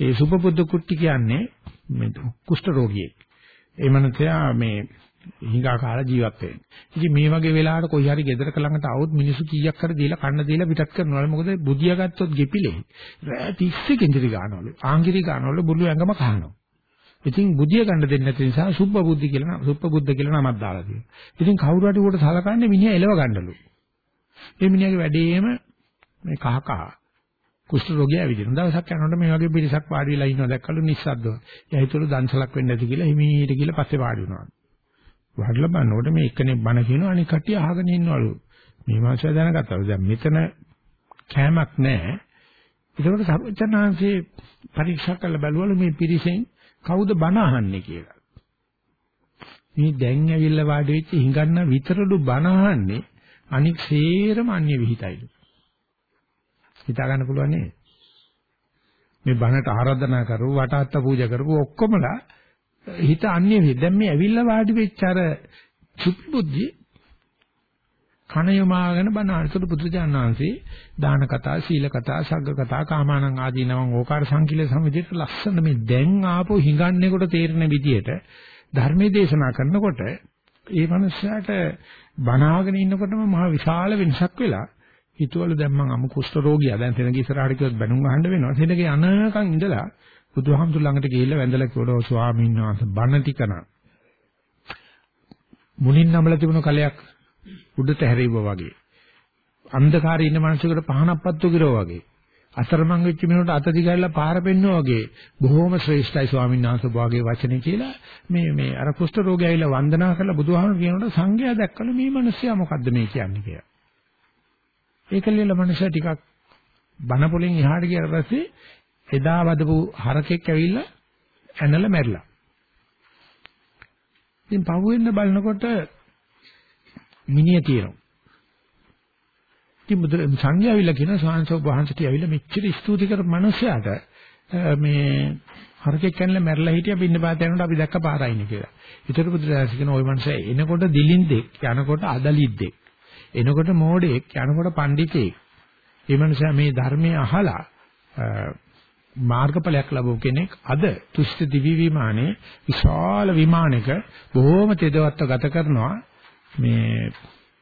ඒ සුපබුදු කුට්ටි කියන්නේ මේ කුෂ්ඨ රෝගියෙක්. එමණතයා මේ හිඟා කාලා ජීවත් වෙන්නේ. ඉතින් මේ වගේ වෙලාවට කොයි හරි ගෙදරක ළඟට આવුත් මිනිස්සු කීයක් කර දීලා කන්න දීලා පිටත් කරනවා. මොකද බුදියා ගත්තොත් ගෙපිලේ. රෑ 30 කෙන්දිරි ගන්නවලු. ආංගිරි ගන්නවලු බුළු ඇඟම කහනවා. ඉතින් බුද්ධිය ගන්න දෙන්නේ නැති නිසා සුබ්බ බුද්ධි කියලා නම සුබ්බ බුද්ධ කියලා නමක් දාලා තියෙනවා. ඉතින් කවුරු හරි උකට සලකන්නේ මිනිහා එලව ගන්නලු. මේ මිනිහාගේ වැඩේම මේ කහ කහ කුෂ්ඨ රෝගියා ඇවිදින. දවසක් යනකොට මේ වගේ පිරිසක් වාඩි වෙලා ඉන්නවා දැක්කලු නිස්සද්දව. එයා හිතුවලු දන්සලක් වෙන්නේ නැති කියලා හිමීට කියලා පස්සේ වාඩි වුණා. වාඩිලා බලනකොට මේ එක්කෙනෙක් බණ කියනවා අනික කට්ටිය අහගෙන ඉන්නවලු. මේ මාසය දැනගත්තා. දැන් මෙතන කෑමක් නැහැ. ඒකෝට සර්වචනාංශේ පරීක්ෂා කරලා බැලුවලු මේ පිරිසෙන් කවුද බණ අහන්නේ කියලා. මේ දැන් ඇවිල්ලා වාඩි වෙච්ච හිඟන්න විතරලු බණ අහන්නේ අනික් සේරම අන්‍ය විහිතයිලු. හිතා ගන්න පුළුවන් නේද? මේ බණට ආරාධනා කරව වටාත්ත පූජා කරපු ඔක්කොමලා හිත අන්‍ය විහිද. දැන් මේ ඇවිල්ලා වාඩි වෙච්ච අර සුප්පුද්ධිය කණ යොමාගෙන බණ අනුසුදු පුදුජාන වහන්සේ දාන කතා, සීල කතා, සග්ග කතා, කාමානං ආදී නම ඕකාර සංකීල සමිතියට ලස්සන මේ දැන් ආපු හිඟන්නේකොට තේරෙන විදියට ධර්මයේ දේශනා කරනකොට ඒ මනුස්සයාට බණාගෙන ඉන්නකොටම මහ විශාල වෙනසක් වෙලා හිතවල දැන් මං අමු කුෂ්ඨ රෝගියා දැන් තැනක ඉස්සරහට කිව්වොත් බැනුම් අහන්න වෙනවා. තැනක අනකන් ඉඳලා බුදුහාමුදුර ළඟට ගිහිල්ලා වැඳලා කිව්වලෝ ස්වාමීන් වහන්සේ බණ ටිකන මුලින් නම්ලා තිබුණු කලයක් උඩට හැරෙව්වා වගේ. අන්ධකාරයේ ඉන්න මිනිසෙකුට පහනක් පත්තු කිරෝ වගේ. අතරමං වෙච්ච මිනිහට අත දිගහැරලා පාර පෙන්නවා වගේ බොහොම ශ්‍රේෂ්ඨයි ස්වාමීන් වහන්සේ වාගේ වචනේ කියලා මේ මේ අර කුෂ්ඨ රෝගය ඇවිල්ලා වන්දනා කරලා බුදුහාමුදුරු කියනකොට සංඝයා දැක්කලු මේ මිනිස්සයා මොකද්ද මේ කියන්නේ කියලා. ඒකලියල මිනිස්සයා ටිකක් බන පොලෙන් එහාට ගියාට පස්සේ එදා වදපු හරකෙක් ඇවිල්ලා ඇනලා මැරිලා. ඉතින් පහුවෙන්න බලනකොට මිනිය තියෙනවා. ඉතින් බුදු සංඝයා ඇවිල්ලා කියන සාංශෝ වහන්සේට ඇවිල්ලා මෙච්චර ස්තුති කර මිනිසයාට මේ හරකෙක් කනලා මැරලා හිටියා බින්න පාත යනකොට අපි දැක්ක පාරයිනේ කියලා. ඊටර බුදුරජාණන් කියන ওই මනුස්සයා එනකොට දිලින්දෙක් යනකොට අදලිද්දෙක්. එනකොට මෝඩෙක් යනකොට පඬිතෙක්. මේ මනුස්සයා මේ ධර්මයේ අහලා මාර්ගඵලයක් ලැබුව කෙනෙක් අද තුෂ්ඨ දිවි විමානයේ විශාල විමානයක බොහෝම තෙදවත්ව ගත කරනවා මේ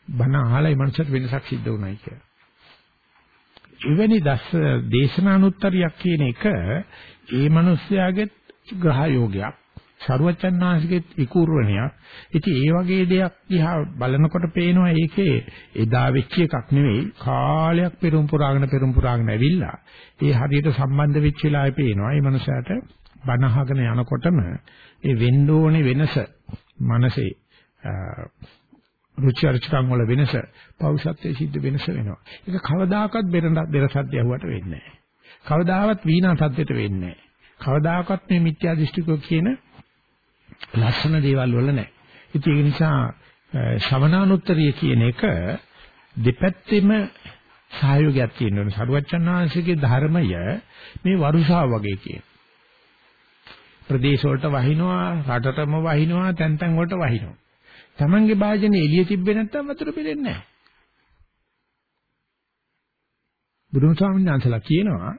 බණ අහලා මේ මනුස්සයට වෙනසක් සිද්ධ වුණයි කියලා. එවැනි දස දේශනානුත්තරියක් කියන එක ඒ මනුස්සයාගේ ග්‍රහ යෝගයක්. සරුවචන්නාංශිකෙත් විකූර්ණයක්. ඉතින් ඒ වගේ දෙයක් දිහා බලනකොට පේනවා ඒකේ එදා වෙච්ච එකක් නෙවෙයි කාලයක් පෙරම් පුරාගෙන පෙරම් පුරාගෙන ඇවිල්ලා ඒ හරියට සම්බන්ධ වෙච්ච වෙලාවේ පේනවා මේ මනුස්සයාට බනහගෙන යනකොටම ඒ වෙන්න ඕනේ වෙනස මනසේ රුචි අරුචිකම් වල වෙනස පෞෂත්වයේ සිද්ධ වෙනස වෙනවා. ඒක කවදාකවත් බෙරඳ බෙරසද්ද ඇහුවට වෙන්නේ නැහැ. කවදාවත් වීණා සද්දෙට වෙන්නේ නැහැ. කවදාකවත් මේ මිත්‍යා දෘෂ්ටිකෝ කියන ලස්සන දේවල් වල නැහැ. ඉතින් ඒ නිසා ශ්‍රවණානුත්තරිය කියන එක දෙපැත්තෙම සහයෝගයක් තියෙන්න ඕනේ. සරුවච්චන් වහන්සේගේ ධර්මය මේ වරුසාව වගේ කියන. ප්‍රදේශ වලට වහිනවා, රටටම වහිනවා, තැන් තැන් වලට වහිනවා. Tamange භාජනේ එළිය තිබ්බේ නැත්තම් වතුර පිරෙන්නේ නැහැ. බුදුන් ස්වාමීන් වහන්සේලා කියනවා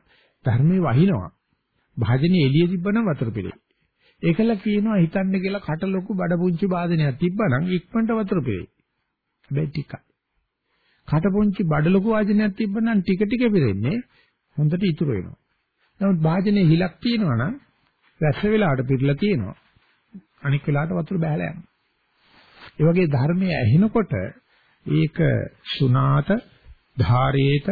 ධර්මයේ වහිනවා. භාජනේ එළිය තිබ්බනම් වතුර පිරෙයි. ඒකල කියනවා හිතන්න කියලා කට ලොකු බඩ පුංචි භාජනයක් තිබ්බනම් ඉක්මනට වතුර පිරෙයි. හැබැයි ටිකයි. කට පුංචි බඩ ලොකු වාජනයක් තිබ්බනම් ටික ටික පිරෙන්නේ හොඳට ඉතුරු වෙනවා. නමුත් භාජනයේ හිලක් තියෙනවා නම් වැස්ස වෙලාවට පිරලා තියෙනවා. අනික් වෙලාවට වතුර බහැලා යනවා. ඒ වගේ ධර්මයේ ඇහෙනකොට ඒක සුනාත ධාරේත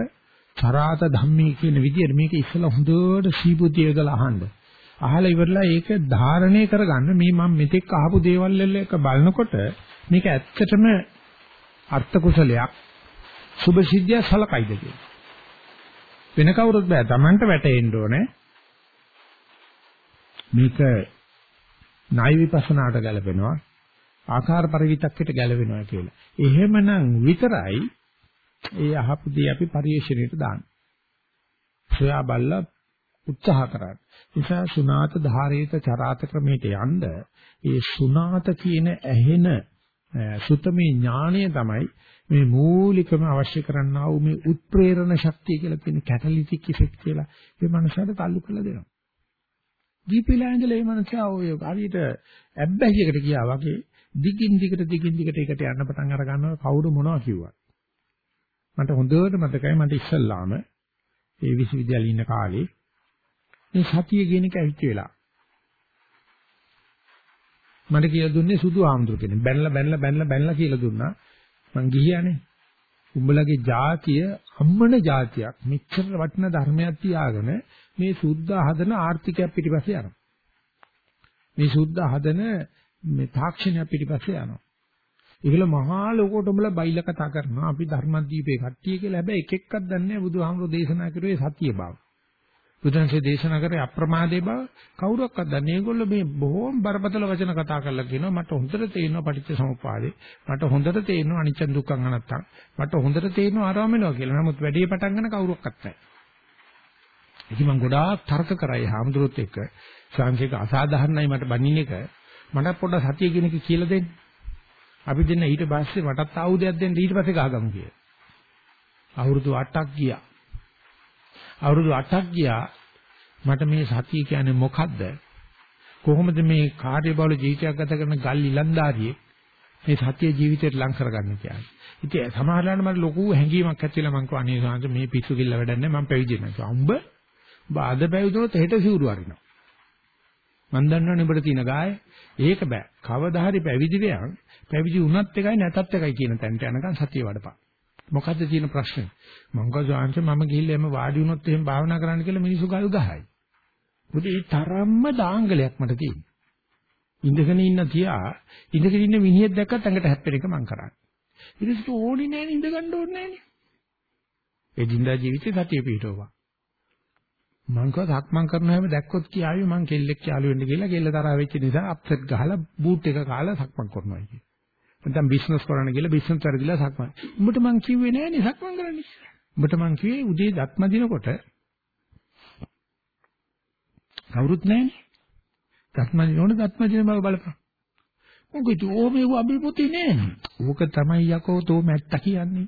චරාත ධම්මී කියන විදිහට මේක ඉස්සලා හොඳට සීබුද්ධිය ගලා අහන්න. අහලා ඉවරලා ඒක ධාරණය කරගන්න මේ මම මෙතෙක් අහපු දේවල් වල එක බලනකොට මේක ඇත්තටම අර්ථ කුසලයක් සුභ සිද්ධිය සලකයිද කියලා. වෙන කවුරුත් බෑ Tamanට වැටෙන්න ඕනේ. මේක ණය විපස්සනාට ගැලපෙනවා ආකාර පරිවිතක්කයට ගැලවෙනවා කියලා. එහෙමනම් විතරයි ඒ අහපු දේ අපි පරිශ්‍රණයට දාන්නේ. සොයා බලලා උත්සාහ කරන්න. නිසා සුනාත ධාරේත චරාත ක්‍රමයට යන්න ඒ සුනාත කියන ඇහෙන සුතමේ ඥාණය තමයි මේ මූලිකම අවශ්‍ය කරන්නා වූ මේ උත්ප්‍රේරණ ශක්තිය කියලා කියන කැටලිටික් ඉෆෙක්ට් කියලා මේ මනසට تعلق කරලා දෙනවා. දීපිලා ඉඳලා මේ මනසා ඔය හරියට ඇබ්බැහියකට ගියා වගේ දිගින් දිගට දිගින් දිගට ඒකට යන්න පටන් අර ගන්නවා කවුරු මොනවා කිව්වත්. මට හොඳට මතකයි මට ඉස්සල්ලාම ඒ විශ්වවිද්‍යාලේ ඉන්න කාලේ මේ සතිය කියන එක ඇවිත් වෙලා. මට කියලා දුන්නේ සුදු ආම්දුර කෙනෙක්. බැනලා බැනලා බැනලා බැනලා කියලා දුන්නා. මං ගිහියානේ. උඹලගේ જાතිය අම්මන જાතියක් මෙච්චර වටින ධර්මයක් තියාගෙන මේ සුද්ධ හදන ආර්ථිකයක් පිටිපස්සේ යනවා. මේ සුද්ධ හදන මේ තාක්ෂණය පිටිපස්සේ යනවා. ඒගොල්ල මහා ලෝකෝට උඹලා බයිලා කතා කරනවා අපි ධර්මදීපේ කට්ටිය කියලා. හැබැයි එක එක්කක් දන්නේ නැහැ බුදුහාමුදුරෝ දේශනා කරුවේ සතිය බව. බුදුන්සේ දේශනා කරේ අප්‍රමාදේ බව කවුරක්වත් දන්නේ. ඒගොල්ලෝ මේ බොහොම බරපතල වචන කතා කරලා කියනවා මට හොඳට තේරෙනවා පටිච්ච සමුප්පාදේ. මට හොඳට තේරෙනවා අනිච්ච දුක්ඛ අනත්තං. මට හොඳට තේරෙනවා ආරාමෙනවා කියලා. නමුත් වැඩේ පටන් ගන්න කවුරක්වත් නැහැ. ඉතින් මම ගොඩාක් තර්ක කරයි හාමුදුරුවොත් එක්ක සංකේක අසාධාරණයි මට බණින්න එක මට පොඩ්ඩක් සතිය කියන එක කියලා දෙන්න. අපි දෙන්න ඊට පස්සේ මටත් ආයුධයක් දෙන්න ඊට පස්සේ ගහගමු කියලා. අවුරුදු 8ක් ගියා. අවුරුදු 8ක් ගියා මට මේ සතිය කියන්නේ මොකද්ද? කොහොමද මේ කාර්යබහුල ජීවිතයක් ගත කරන ගල් ඉලන්දාරියෙක් මේ සතිය ජීවිතයට ලං කරගන්න කියන්නේ. ඉතින් සමහරවිට මට ලොකු හැඟීමක් ඇතිලා මං කව අනේ සාංශ මේ පිස්සු කිල්ල වැඩක් නැහැ මං පැවිදි වෙනවා. උඹ උඹ අද පැවිදුනොත් හෙට සිවුරු අරිනවා. මන් දන්නවනේ ඔබට තියෙන ගාය. ඒක බෑ. කවදා හරි පැවිදි වෙයන් පැවිදි වුණත් එකයි නැතත් එකයි කියන තැනට යනකම් සතිය වඩපන්. මොකද්ද තියෙන ප්‍රශ්නේ? මං ගාජාංශ මම ගිහිල්ලා එම වාඩි වුණොත් එහෙම භාවනා කරන්න කියලා මිනිස්සු ගල් ගහයි. මොකද ඒ තරම්ම දාංගලයක් මට තියෙනවා. ඉඳගෙන ඉන්න තියා ඉඳගෙන ඉන්න මිනිහෙක් දැක්කත් ඇඟට හැප්පෙන එක මං කරන්නේ. ඊට පස්සේ ඕනේ නෑනේ ඉඳ ගන්න ඕනේ නෑනේ. ඒ දිනදා ජීවිතේ සතිය පිටවවා. මං කව සක්මන් කරන හැම දැක්කොත් කියාවි මං කෙල්ලෙක් යාළු වෙන්න කියලා කෙල්ල තරහ වෙච්ච නිසා අප්සෙට් ගහලා බූට් එක කාලා සක්මන් කරනවා කිය. නැත්නම් බිස්නස් කරන්න කියලා බිස්නස් කරදිලා සක්මන්. උඹට මං කිව්වේ නෑනේ සක්මන් කරන්න. උඹට මං කිව්වේ උදේ දත්ම දිනකොට කවුරුත් නෑනේ. දත්ම දිනකොට දත්ම දින බව බලපන්. මොකද ඕමේ අභිපුති නෑනේ. ඕක තමයි යකෝ තෝ මැට්ට කියන්නේ.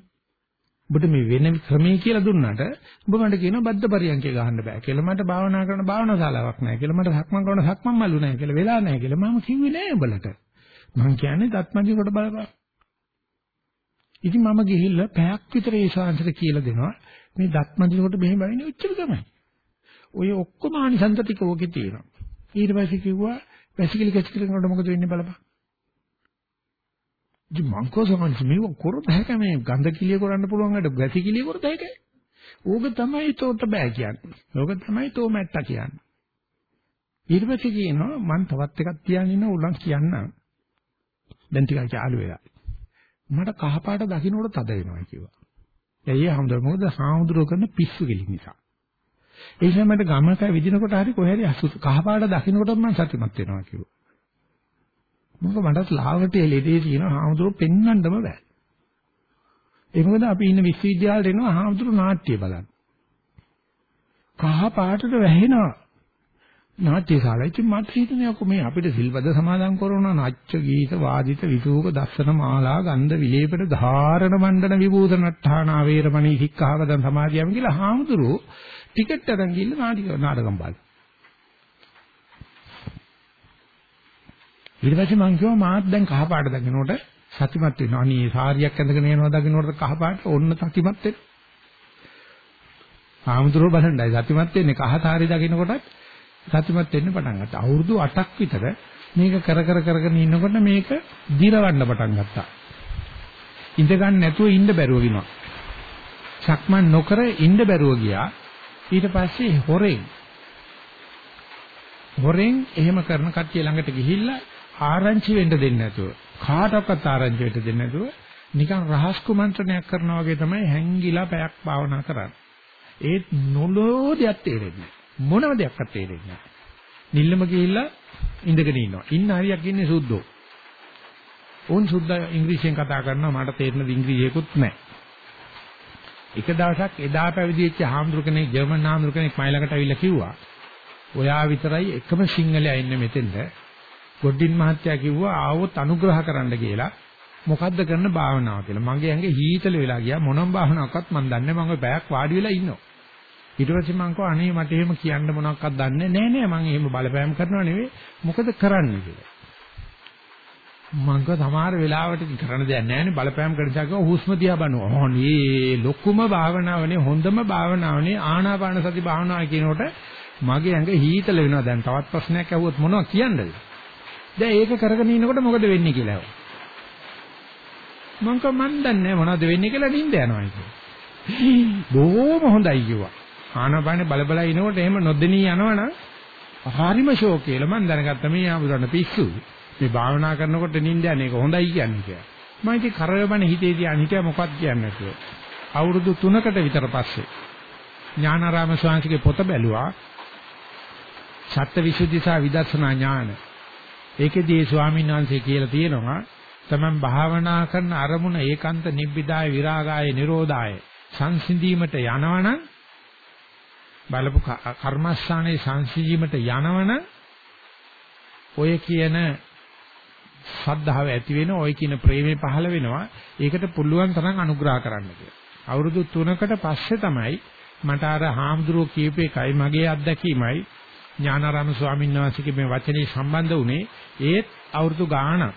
ඔබට මේ වෙන ක්‍රමයේ කියලා දුන්නාට ඔබ මට කියනවා බද්ද පරියන්කේ ගහන්න බෑ කියලා මට භාවනා කරන භාවනා ශාලාවක් නැහැ කියලා මට සක්මන් කරන සක්මන් මල්ලු නැහැ කියලා වෙලා නැහැ කියලා මම කිව්වේ නෑ ඔබලට මං කියන්නේ දත්මන්දි කොට බලපන් ඉතින් මම ගිහිල්ලා පැයක් විතර ඒ ශාන්තට කියලා දෙනවා මේ දත්මන්දි කොට මෙහෙම බයිනේ උච්චර තමයි ඔය ඔක්කොම ආනිසංස ටික ඕකේ තියෙනවා ඊට පස්සේ කිව්වා වැසිකිලි කැසිකිලි කරනකොට මොකද වෙන්නේ බලපන්. ඉතින් මං කොහොමද මේව කරොත් හැක මේ ගඳ කිලිය කරන්න පුළුවන් අඩ වැසිකිලිය කරොත් හැක. ඕක තමයි තෝට බෑ කියන්නේ. ඕක තමයි තෝ මැට්ටා කියන්නේ. ඊට පස්සේ කියනවා මං තවත් එකක් තියන් ඉන්න උලන් කියන්නම්. දැන් ටිකක් චාලු වෙලා. මට කහපාට දකින්නකොට තද වෙනවා කිව්වා. එయ్య හමුදුර මොකද හාමුදුරුව කරන පිස්සු කෙලින් නිසා. ඒ නිසා මට ගමක විදිනකොට හරි කොහේ හරි කහපාට දකින්නකොට මම සතුටුමත් වෙනවා කිව්වා. මොකද මටත් ලාවට එළෙදී තියෙන හාමුදුරුව පෙන්වන්නම බෑ. ඒ මොකද අපි ඉන්න විශ්වවිද්‍යාලේ එනවා හාමුදුරුව නාට්‍ය බලන්න. කහ පාටට වැහෙනවා. නාට්‍ය ශාලාවේ ඉතින් මට හිතෙනවා කො මේ අපිට සිල්පද සමාදන් කරනවා නච්ච ගීත වාදිත විසූක දස්සන මාලා ගන්ධ විලේපන ධාරණ මණ්ඩන විභූතනට්ඨාන වේරමණී හික්ඛාවදන් සමාදියම කියලා හාමුදුරුවෝ ටිකට් අරන් ගිහින් නාටික නාටකම් බලන. ඊට පස්සේ මං කිව්වා මාත් දැන් කහපාට දකින්නකොට සතිමත් වෙනවා. අනේ සාරියක් ඇඳගෙන යනවා දකින්නකොට කහපාට ඔන්න සතිමත් වෙනවා. හාමුදුරුවෝ බලන්නයි සතිමත් වෙන්නේ කහ සාරි දකින්නකොටත් සතිමත් වෙන්න පටන් ගත්තා. අවුරුදු 8ක් විතර මේක කර කර කරගෙන ඉන්නකොට මේක දිරවන්න පටන් ගත්තා. ඉඳ ගන්න නැතුව ඉන්න බැරුව ගිනවා. සක්මන් නොකර ඉන්න බැරුව ගියා. ඊට පස්සේ හොරෙන් හොරෙන් එහෙම කරන කට්ටිය ළඟට ගිහිල්ලා ආරංචි වෙන්න දෙන්නේ නැතුව කාටවත් ආරංචි වෙන්න දෙන්නේ නැතුව නිකන් රහස් කුමන්ත්‍රණයක් කරනවා වගේ තමයි හැංගිලා පැයක් භාවනා කරන්නේ. ඒත් නොලෝ දෙයක් තේරෙන්නේ මොනම දෙයක්වත් තේරෙන්නේ නැහැ. නිල්ලම ගිහිල්ලා ඉඳගෙන ඉන්නවා. ඉන්න හරියක් ඉන්නේ සුද්ධෝ. උන් සුද්ධ ඉංග්‍රීසියෙන් කතා කරනවා මට තේරෙන ඉංග්‍රීසියකුත් නැහැ. එක දවසක් එදා පැවිදි වෙච්ච හාමුදුර කෙනෙක් ජර්මන් හාමුදුර කෙනෙක් මයි ළඟට ඇවිල්ලා කිව්වා ඔයා විතරයි එකම සිංහලයා ඉන්නේ මෙතෙන්ද ගොඩින් මහත්තයා කිව්වා ආවොත් අනුග්‍රහ කරන්න කියලා මොකද්ද කරන භාවනාව කියලා මගේ ඇඟේ හීතල වෙලා ගියා මොනම භාවනාවක්වත් මම දන්නේ මම බෑක් වාඩි වෙලා ඉන්නවා ඊට පස්සේ මං කව අනේ මට එහෙම කියන්න මොනවක්වත් දන්නේ නැහැ නෑ මං එහෙම බලපෑම් කරනව නෙවෙයි මොකද කරන්නේ කියලා මං කව සමහර වෙලාවට කරන්න දෙයක් නැහැනේ බලපෑම් කරලා කිව්වා හුස්ම දිහා බලනවා. ඕනේ ලොකුම භාවනාවනේ හොඳම භාවනාවනේ ආනාපාන සති භාවනාව කියනකොට මගේ ඇඟ හීතල වෙනවා. දැන් තවත් ප්‍රශ්නයක් ඇහුවොත් මොනවද කියන්නද? දැන් ඒක කරගෙන ඉන්නකොට මොකද වෙන්නේ කියලා ඇහුවා. මං කව මන් දන්නේ මොනවද වෙන්නේ කියලා නිින්ද යනවා කියලා. බොහොම හොඳයි කිව්වා. ආනාපානේ බල බල ඉනකොට එහෙම නොදෙනී යනවනම් හරිම ෂෝක් කියලා මං දැනගත්තා මේ ආමුරණ පිස්සු. මේ භාවනා කරනකොට නිින්ද යන එක හොඳයි කියන්නේ කියලා. මම ඉතින් කරවබන හිතේ තියාන හිටියා මොකක්ද කියන්නේ කියලා. අවුරුදු 3කට විතර පස්සේ ඥානාරාම ස්වාමීන්ගේ පොත බැලුවා. සත්‍යවිසුද්ධි සහ විදර්ශනා ඥාන. ඒකෙදී ස්වාමීන් වහන්සේ කියලා තියෙනවා තමන් භාවනා කරන අරමුණ ඒකාන්ත නිබ්බිදාය විරාගාය නිරෝධාය සංසිඳීමට යනවනම් බලපු කර්මස්ථානයේ සංසිඳීමට යනවනම් ඔය කියන ශ්‍රද්ධාව ඇති වෙන ඔය කියන ප්‍රේමේ පහළ වෙනවා. ඒකට පුළුවන් තරම් අනුග්‍රහ කරන්න කියලා. අවුරුදු 3කට පස්සේ තමයි මට අර හාමුදුරුවෝ කියපු එකයි මගේ අත්දැකීමයි ඥානාරාම ස්වාමීන් වහන්සේගේ මේ වචනේ සම්බන්ධ වුණේ ඒත් අවුරුදු ගාණක්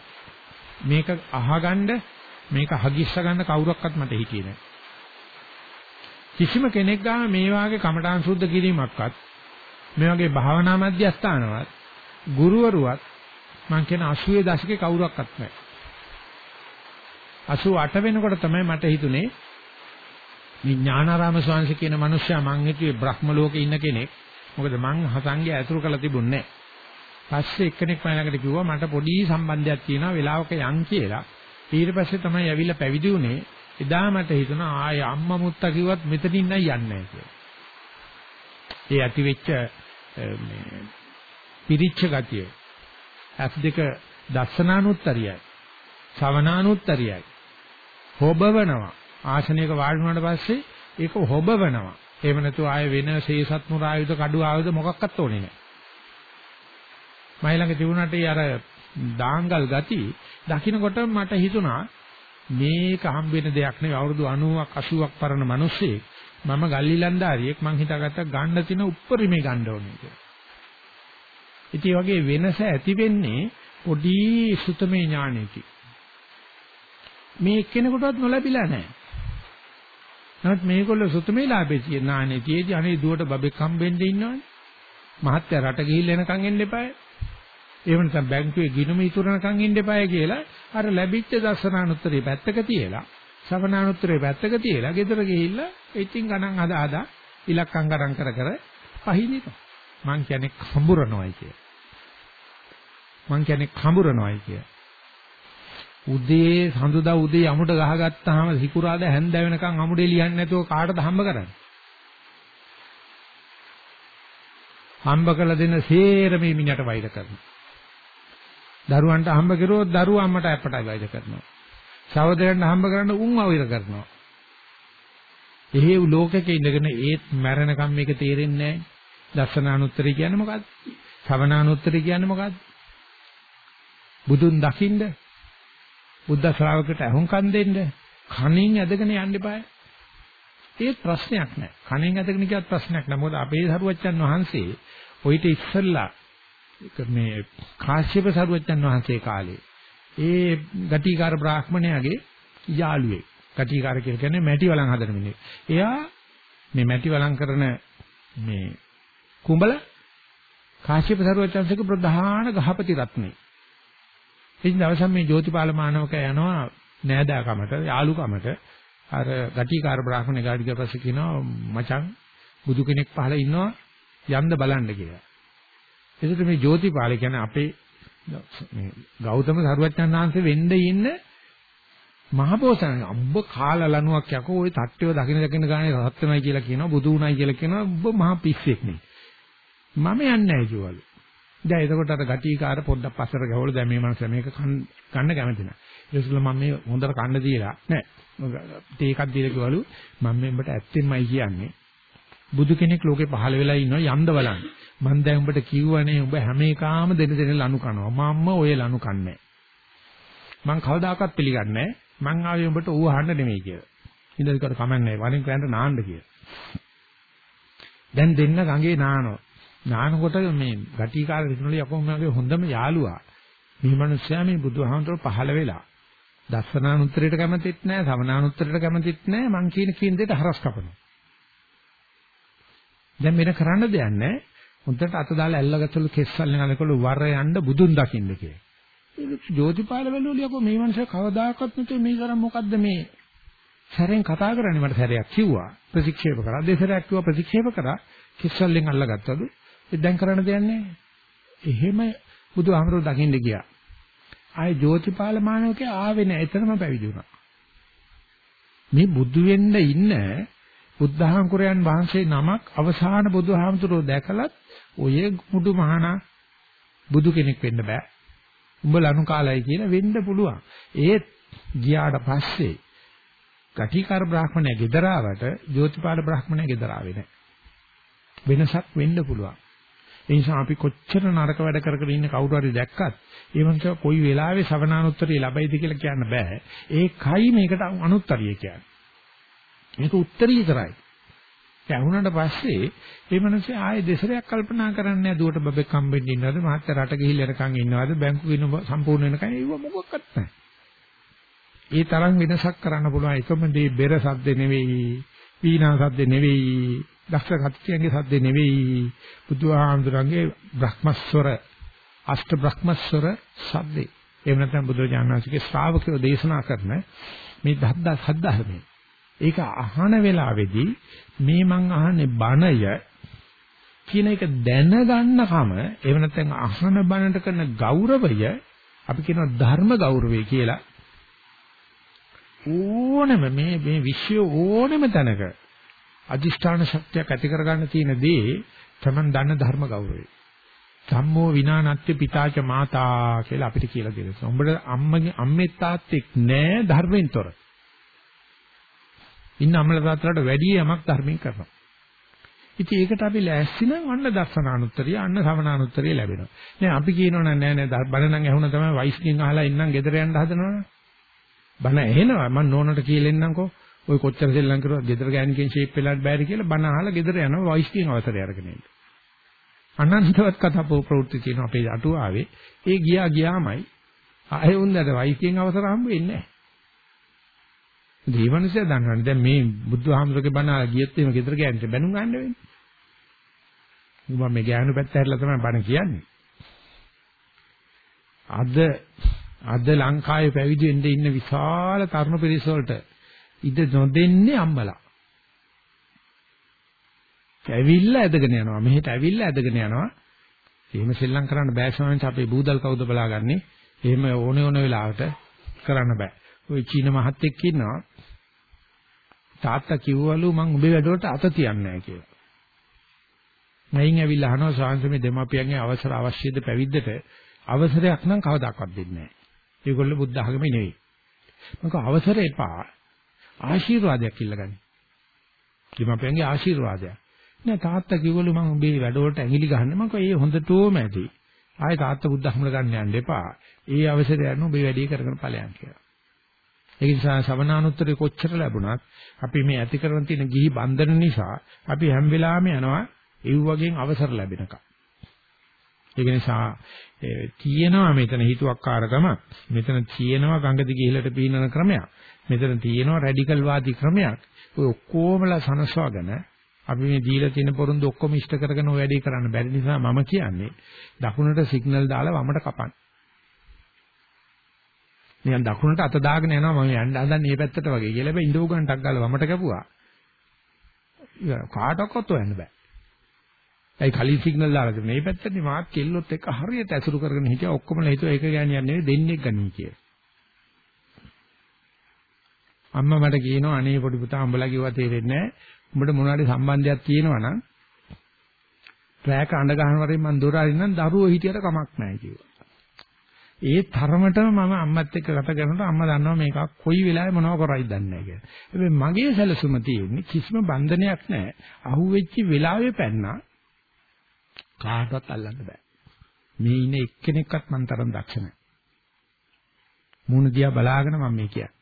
මේක අහගන්න මේක හගිස්ස ගන්න කවුරක්වත් මට හිතියේ නැහැ. කිසිම කෙනෙක් ගාම මේ වාගේ කමඨාන් සුද්ධ කිරීමක්වත් මේ වගේ භාවනා මධ්‍යස්ථානවත් ගුරුවරුවත් මං කියන 80 දශකේ කවුරක්වත් නැහැ. 88 වෙනකොට තමයි මට හිතුනේ මේ ඥානාරාම ස්වාමීන් කියන මිනිස්සයා මං හිතුවේ බ්‍රහ්ම ලෝකේ ඉන්න කෙනෙක්. මොකද මං හසංගය ඇතුළු කරලා තිබුණේ නැහැ. පස්සේ එක්කෙනෙක් මම ළඟට කිව්වා මට පොඩි සම්බන්ධයක් තියෙනවා වෙලාවක යන් කියලා. ඊට පස්සේ තමයි ඇවිල්ලා පැවිදි වුණේ. එදා මට හිතුණා ආයේ අම්මා මුත්තා කිව්වත් මෙතනින් නෑ යන්නේ නැහැ කියලා. ඒ ඇති වෙච්ච මේ පිරිච්ච ගතිය ඇස් දෙක දස්සනානුත්තරියයි. ශවනානුත්තරියයි. හොබවනවා. ආසනයක වාඩි වුණාට පස්සේ ඒක හොබවනවා. එහෙම නැතු ආය වෙන ශේසත් මුරායුධ කඩු ආයුධ මොකක්වත් ඕනේ නැහැ. මයි ළඟ තිබුණාට අර දාංගල් ගති දකින්නකොට මට හිතුණා මේක හම්බෙන දෙයක් නෙවෙයි අවුරුදු 90ක් 80ක් පරණ මිනිස්සෙක් මම ගල්ලිලන්දාරියෙක් මං හිතාගත්තා ගන්න තියෙන උප්පරිමේ ගන්න ඕනේ කියලා. ඉතින් වගේ වෙනස ඇති වෙන්නේ පොඩි සුතමේ ඥානෙකි. මේ එක්කෙනෙකුටවත් නොලැබිලා නැහැ. නමුත් මේගොල්ලෝ සුතමේ ලාභේ තියෙන ඥානෙතියේදී අනේ දුවට බබෙක් හම්බෙන්න ඉන්නවනේ. මහත්ය රට ගිහිල්ලා එනකන් එන්න එපායි. එහෙම නැත්නම් බැංකුවේ ගිණුම ඉතුරුනකන් ඉන්න එපාය කියලා අර ලැබිච්ච දර්ශනානුත්තරේ පැත්තක තියලා ශ්‍රවණානුත්තරේ පැත්තක තියලා ගෙදර ගිහිල්ලා ඉතින් ගණන් හදා හදා ඉලක්කම් ගණන් කර කර පහිනිනවා. මං කියන්නේ කඹරනොයි කිය. මං කියන්නේ කඹරනොයි කිය. උදේ සඳුදා උදේ යමුට ගහගත්තාම සිකුරාදා හැන්ද වෙනකන් අමුඩේ ලියන්නේ නැතුව කාටද හම්බ කරන්නේ? හම්බ කළ දෙන සේරම මේ මිනිහට වෛර කරනවා. දරුවන්ට හම්බ කරුවොත් දරුවා අම්මට අප්පටයි වෛර කරනවා. සහෝදරයන්ට හම්බ කරන්න උන් වෛර කරනවා. එහෙව් ලෝකෙක ඉඳගෙන ඒත් මැරෙනකම් මේක තේරෙන්නේ නැහැ. දර්ශනානුත්තරය කියන්නේ මොකද්ද? ශ්‍රවණානුත්තරය කියන්නේ මොකද්ද? බුදුන් දකින්න බුද්ධ ශ්‍රාවකයට අහුම්කම් දෙන්න කණින් ඇදගෙන යන්න eBay. ඒ ප්‍රශ්නයක් නෑ. කණෙන් ඇදගෙන කියත් ප්‍රශ්නයක් නෑ. මොකද අපේ සරුවච්චන් වහන්සේ ඔయిత ඉස්සල්ලා මේ කාශ්‍යප සරුවච්චන් වහන්සේ කාලේ ඒ ගටිකාර බ්‍රාහ්මණයාගේ යාළුවෙක්. ගටිකාර කියන්නේ මැටි වලන් හදන මිනිහෙක්. එයා මේ මැටි වලන් කරන මේ කුඹල කාශ්‍යප සරුවච්චන්සේක ප්‍රධාන ගහපති රත්නේ. ඉතින් දවසක් මේ ජෝතිපාල මානවක යනවා නෑදෑකමට යාළුකමට අර ගටිකාර බ්‍රාහ්මණේ ගාඩි ගපස්සේ කියනවා මචං බුදු කෙනෙක් පහල ඉන්නවා යන්න බලන්න කියලා. ඒකට මේ ජෝතිපාල කියන්නේ අපේ මේ ගෞතම සරුවච්චන් වහන්සේ වෙන්න ඉන්න මහබෝසත්න් අම්බ කාලා ලණුවක් යකෝ ওই තට්ටේව දකින්න දකින්න ගානේ රහත් වෙනයි කියලා කියනවා බුදු උණයි කියලා කියනවා ඔබ මහා පිස්සෙක් නේ. මම යන්නේ නැහැ කිව්වලු. දැන් එතකොට අර ගටිකාර පොඩ්ඩක් පස්සට ගහවල දැන් මේ මනස මේක ගන්න කැමති නැහැ. ඊටසල මම මේ හොඳට කන්න දීලා නෑ. තේ එකක් දීලා කිව්වලු මම මෙඹට ඇත්තෙන්මයි කියන්නේ. බුදු කෙනෙක් ලෝකේ පහළ වෙලා ඉන්නවා යන්න බලන්න. මම දැන් උඹට කිව්වනේ උඹ හැම එකාම දෙන දෙන ලනු කනවා. මම්ම ඔය ලනු කන්නේ මං කවදාකවත් පිළිගන්නේ නැහැ. මං ආවේ උඹට ඌ අහන්න නෙමෙයි කියලා. ඉඳලා කමන්නේ වරින් කෑන්ට නාන්න කියලා. දැන් දෙන්න ගඟේ නානවා. නානකොට මේ ගටිකාර විසුණුලි යකෝ මගේ හොඳම යාළුවා. මේ මිනිස්සයා මේ බුදුහාමතුරු පහළ වෙලා දස්සනානුත්තරයට කැමතිත් නැහැ, සමනානුත්තරයට කැමතිත් නැහැ. මං කියන කියන දෙයට හරස් කපනවා. දැන් මෙන්න කරන්න දෙයක් නැහැ. හොඳට අත දාලා ඇල්ලගත්තලු කෙස්සල්ලෙන් අලකලු වර යන්න බුදුන් දකින්න කියලා. ඒක ජෝතිපාල වෙලුලිය කො මේ මනුස්සය කවදාකවත් නැතේ මේ තරම් මොකද්ද මේ සැරෙන් කතා කරන්නේ මට සැරයක් කිව්වා ප්‍රතික්ෂේප කරා දෙසරයක් කිව්වා ප්‍රතික්ෂේප කරා කෙස්සල්ලෙන් අල්ලගත්තලු ඒ දැන් කරන්න දෙයක් නැහැ. එහෙම බුදුහාමරෝ දකින්න ගියා. ආයේ ජෝතිපාල මානවකේ ආවේ නැහැ. එතරම් පැවිදි වුණා. මේ බුදු වෙන්න ඉන්න බුද්ධහංකුරයන් වහන්සේ නමක් අවසාන බුදුහාමතුරෝ දැකලත් ඔය මුඩු මහානා බුදු කෙනෙක් වෙන්න බෑ. උඹ ලනු කාලයි කියලා වෙන්න පුළුවන්. ඒත් ගියාට පස්සේ ගටිකාර බ්‍රාහ්මණය ගෙදරාවට ජෝතිපාල බ්‍රාහ්මණය ගෙදරාවේ නැහැ. වෙනසක් වෙන්න පුළුවන්. ඒ නිසා අපි කොච්චර නරක වැඩ කර කර ඉන්න කවුරු හරි දැක්කත් ඒ මං කොයි වෙලාවෙ සවනානුත්තරය ලැබෙයිද කියලා කියන්න බෑ. ඒකයි මේකට අනුත්තරිය කියන්නේ. මේක උත්තරීතරයි. ඇහුනට පස්සේ මේ මිනිස්සේ ආයේ දෙසරයක් කල්පනා කරන්නේ නැහැ දුවට බබෙක් හම්බෙන්න ඉන්නවද මහත් රට ගිහිල්ලා එනකන් ඉන්නවද බැංකු ගිනු සම්පූර්ණ වෙනකන් ඒව මොකක්වත් නැහැ. ඒ තරම් වෙනසක් කරන්න පුළුවන් එකම දේ බෙර සද්ද නෙවෙයි, වීණා සද්ද නෙවෙයි, දක්ෂ කතියන්ගේ සද්ද නෙවෙයි, බුදුහාමුදුරන්ගේ බ්‍රහ්මස්වර අෂ්ට බ්‍රහ්මස්වර සද්දේ. එහෙම නැත්නම් බුදුජානනාංශගේ ශ්‍රාවකයෝ දේශනා කරන මේ ධද්දා සද්ධර්මයේ ඒක අහන වෙලාවේදී මේ මං අහන්නේ බණය කියන එක දැනගන්නකම එහෙම නැත්නම් අහන බණට කරන ගෞරවය අපි කියනවා ධර්ම ගෞරවය කියලා ඕනෙම මේ මේ විශ්ව ඕනෙම තැනක අදිෂ්ඨාන ශක්තියක් ඇති කරගන්න තියෙන දේ තමන් දන්න ධර්ම ගෞරවය. සම්මෝ විනානත්ති පිතාච මාතා කියලා අපිට කියලා දෙනවා. උඹට අම්මගේ අම්මේ තාත්තෙක් නෑ ධර්මෙන්තර. ඉන්න අම්මලා තාත්තලාට වැඩි යමක් ධර්මයෙන් කරනවා. ඉතින් ඒකට අපි ලෑස්ති නම් අන්න දර්ශනානුත්තරිය අන්න සමනානුත්තරිය ලැබෙනවා. දැන් අපි කියනවා නෑ නෑ බණ නම් ඇහුණ තමයි වයිස්කින් අහලා ඉන්නම් ගෙදර යන්න හදනවනේ. බණ ඇහෙනවා මම නෝනට කියලා එන්නම්කෝ. ඔය කොච්චර සෙල්ලම් කරුවා ගෙදර ගෑණිකෙන් ෂේප් වෙලාට බෑරි කියලා බණ අහලා ගෙදර යනවා වයිස්කින් අවසරය අරගෙන ඉන්න. අනන්තවත් කතා ප්‍රවෘත්ති කියන අපේ අටුවාවේ ඒ ගියා ගියාමයි ආයෙ උන්දට වයිස්කින් අවසර හම්බ වෙන්නේ නැහැ. දීවනසය දන්නවනේ. දැන් මේ බුදුහාමුදුරගේ බණ ගියත් එහෙම ගෙදර ගෑනිට බැනුම් ගන්න වෙන්නේ. මම මේ ගෑනු පැත්ත හැරලා තමයි බණ කියන්නේ. අද අද ලංකාවේ පැවිදි වෙන්න ඉන්න විශාල තරුණ පිරිස වලට ඉද නොදෙන්නේ අම්මලා. ඇවිල්ලා ඇදගෙන යනවා. මෙහෙට ඇවිල්ලා ඇදගෙන යනවා. එහෙම සෙල්ලම් කරන්න බෑ ස්වාමීන් අපේ බූදල් කවුද බලාගන්නේ? එහෙම ඕනේ ඕන වෙලාවට කරන්න බෑ. ওই චීන මහත්තයෙක් ඉන්නවා. තාත්තා කිව්වලු මං උඹේ වැඩවලට අත තියන්නේ නැහැ කියලා. මයින් ඇවිල්ලා අහනවා ස්වාමීන් මේ දෙමාපියන්ගේ අවසර අවශ්‍යද පැවිද්දට අවසරයක් නම් කවදාකවත් දෙන්නේ නැහැ. ඒගොල්ලෝ බුද්ධ ආගමේ නෙවෙයි. මොකද අවසර එපා. ආශිර්වාදයක් ඉල්ලගන්න. දෙමාපියන්ගේ ආශිර්වාදයක්. නෑ තාත්තා කිව්වලු මම උඹේ වැඩවලට ඇඟිලි ගහන්න මම කිව්වා ඒ හොඳටම ඇති. ආයේ තාත්තා බුද්ධ ධර්ම ගන්න යන්න එපා. ඒ අවසරය යන උඹේ වැඩේ කරගෙන ඵලයන් කියලා. ඒ නිසා සවනානුත්තරේ කොච්චර ලැබුණත් අපි මේ ඇති කරන තියෙන ගිහි බන්ධන නිසා අපි හැම වෙලාවෙම යනවා ඒ වගේන් අවසර ලැබෙනකම්. ඒක නිසා තියෙනවා මෙතන හිතුවක්කාරකම මෙතන තියෙනවා ගඟ දිගේ ඉහළට පීනන ක්‍රමයක්. මෙතන තියෙනවා රැඩිකල් වාදී ක්‍රමයක්. ඔය ඔක්කොමලා සනස්වාගෙන අපි මේ දීලා තියෙන පොරොන්දු ඔක්කොම ඉෂ්ට කරගෙන ඔය වැඩේ කරන්න බැරි නිසා මම කියන්නේ දකුණට සිග්නල් දාලා වමට කපන්න. නිකන් දකුණට අත දාගෙන යනවා මම යන්න හදන්නේ මේ පැත්තට වගේ කියලා බෑ ඉන්ඩෝ ගන්නටක් ගාලා වමට කැපුවා. කාටවත් හොයන්න බෑ. ඒ කලින් සිග්නල් දාලා තිබුණේ මේ පැත්තේ මාත් කෙල්ලොත් එක්ක හරියට ඇසුරු කරගෙන හිටියා ඔක්කොමලා හිතුවා ඒක ගෑනියක් නෙවෙයි දෙන්නේ ගනී කියලා. අම්මා මට කියනවා අනේ පොඩි පුතා උඹලා කිව්වා තේරෙන්නේ නැහැ. උඹට මොනවාරි සම්බන්ධයක් තියෙනවා නම් රැයක අඬ ගන්න වරින් මං දොර අරින්නම් දරුවෝ හිටියට කමක් නැහැ කිව්වා. ඒ තරමටම මම අම්මත් එක්ක ගත කරනකොට අම්මා දන්නවා මේක කොයි වෙලාවෙ මොනව කරයිද දන්නේ නැහැ කියලා. හැබැයි මගේ සැලසුම තියෙන්නේ කිසිම බන්ධනයක් නැහැ. අහුවෙච්ච වෙලාවෙ පැන්නා කාටවත් අල්ලන්න බෑ. මේ ඉන්න එක්කෙනෙක්වත් මන් තරම් දක්ෂ නැහැ. මූණ දිහා බලාගෙන මම මේ කියන්නේ.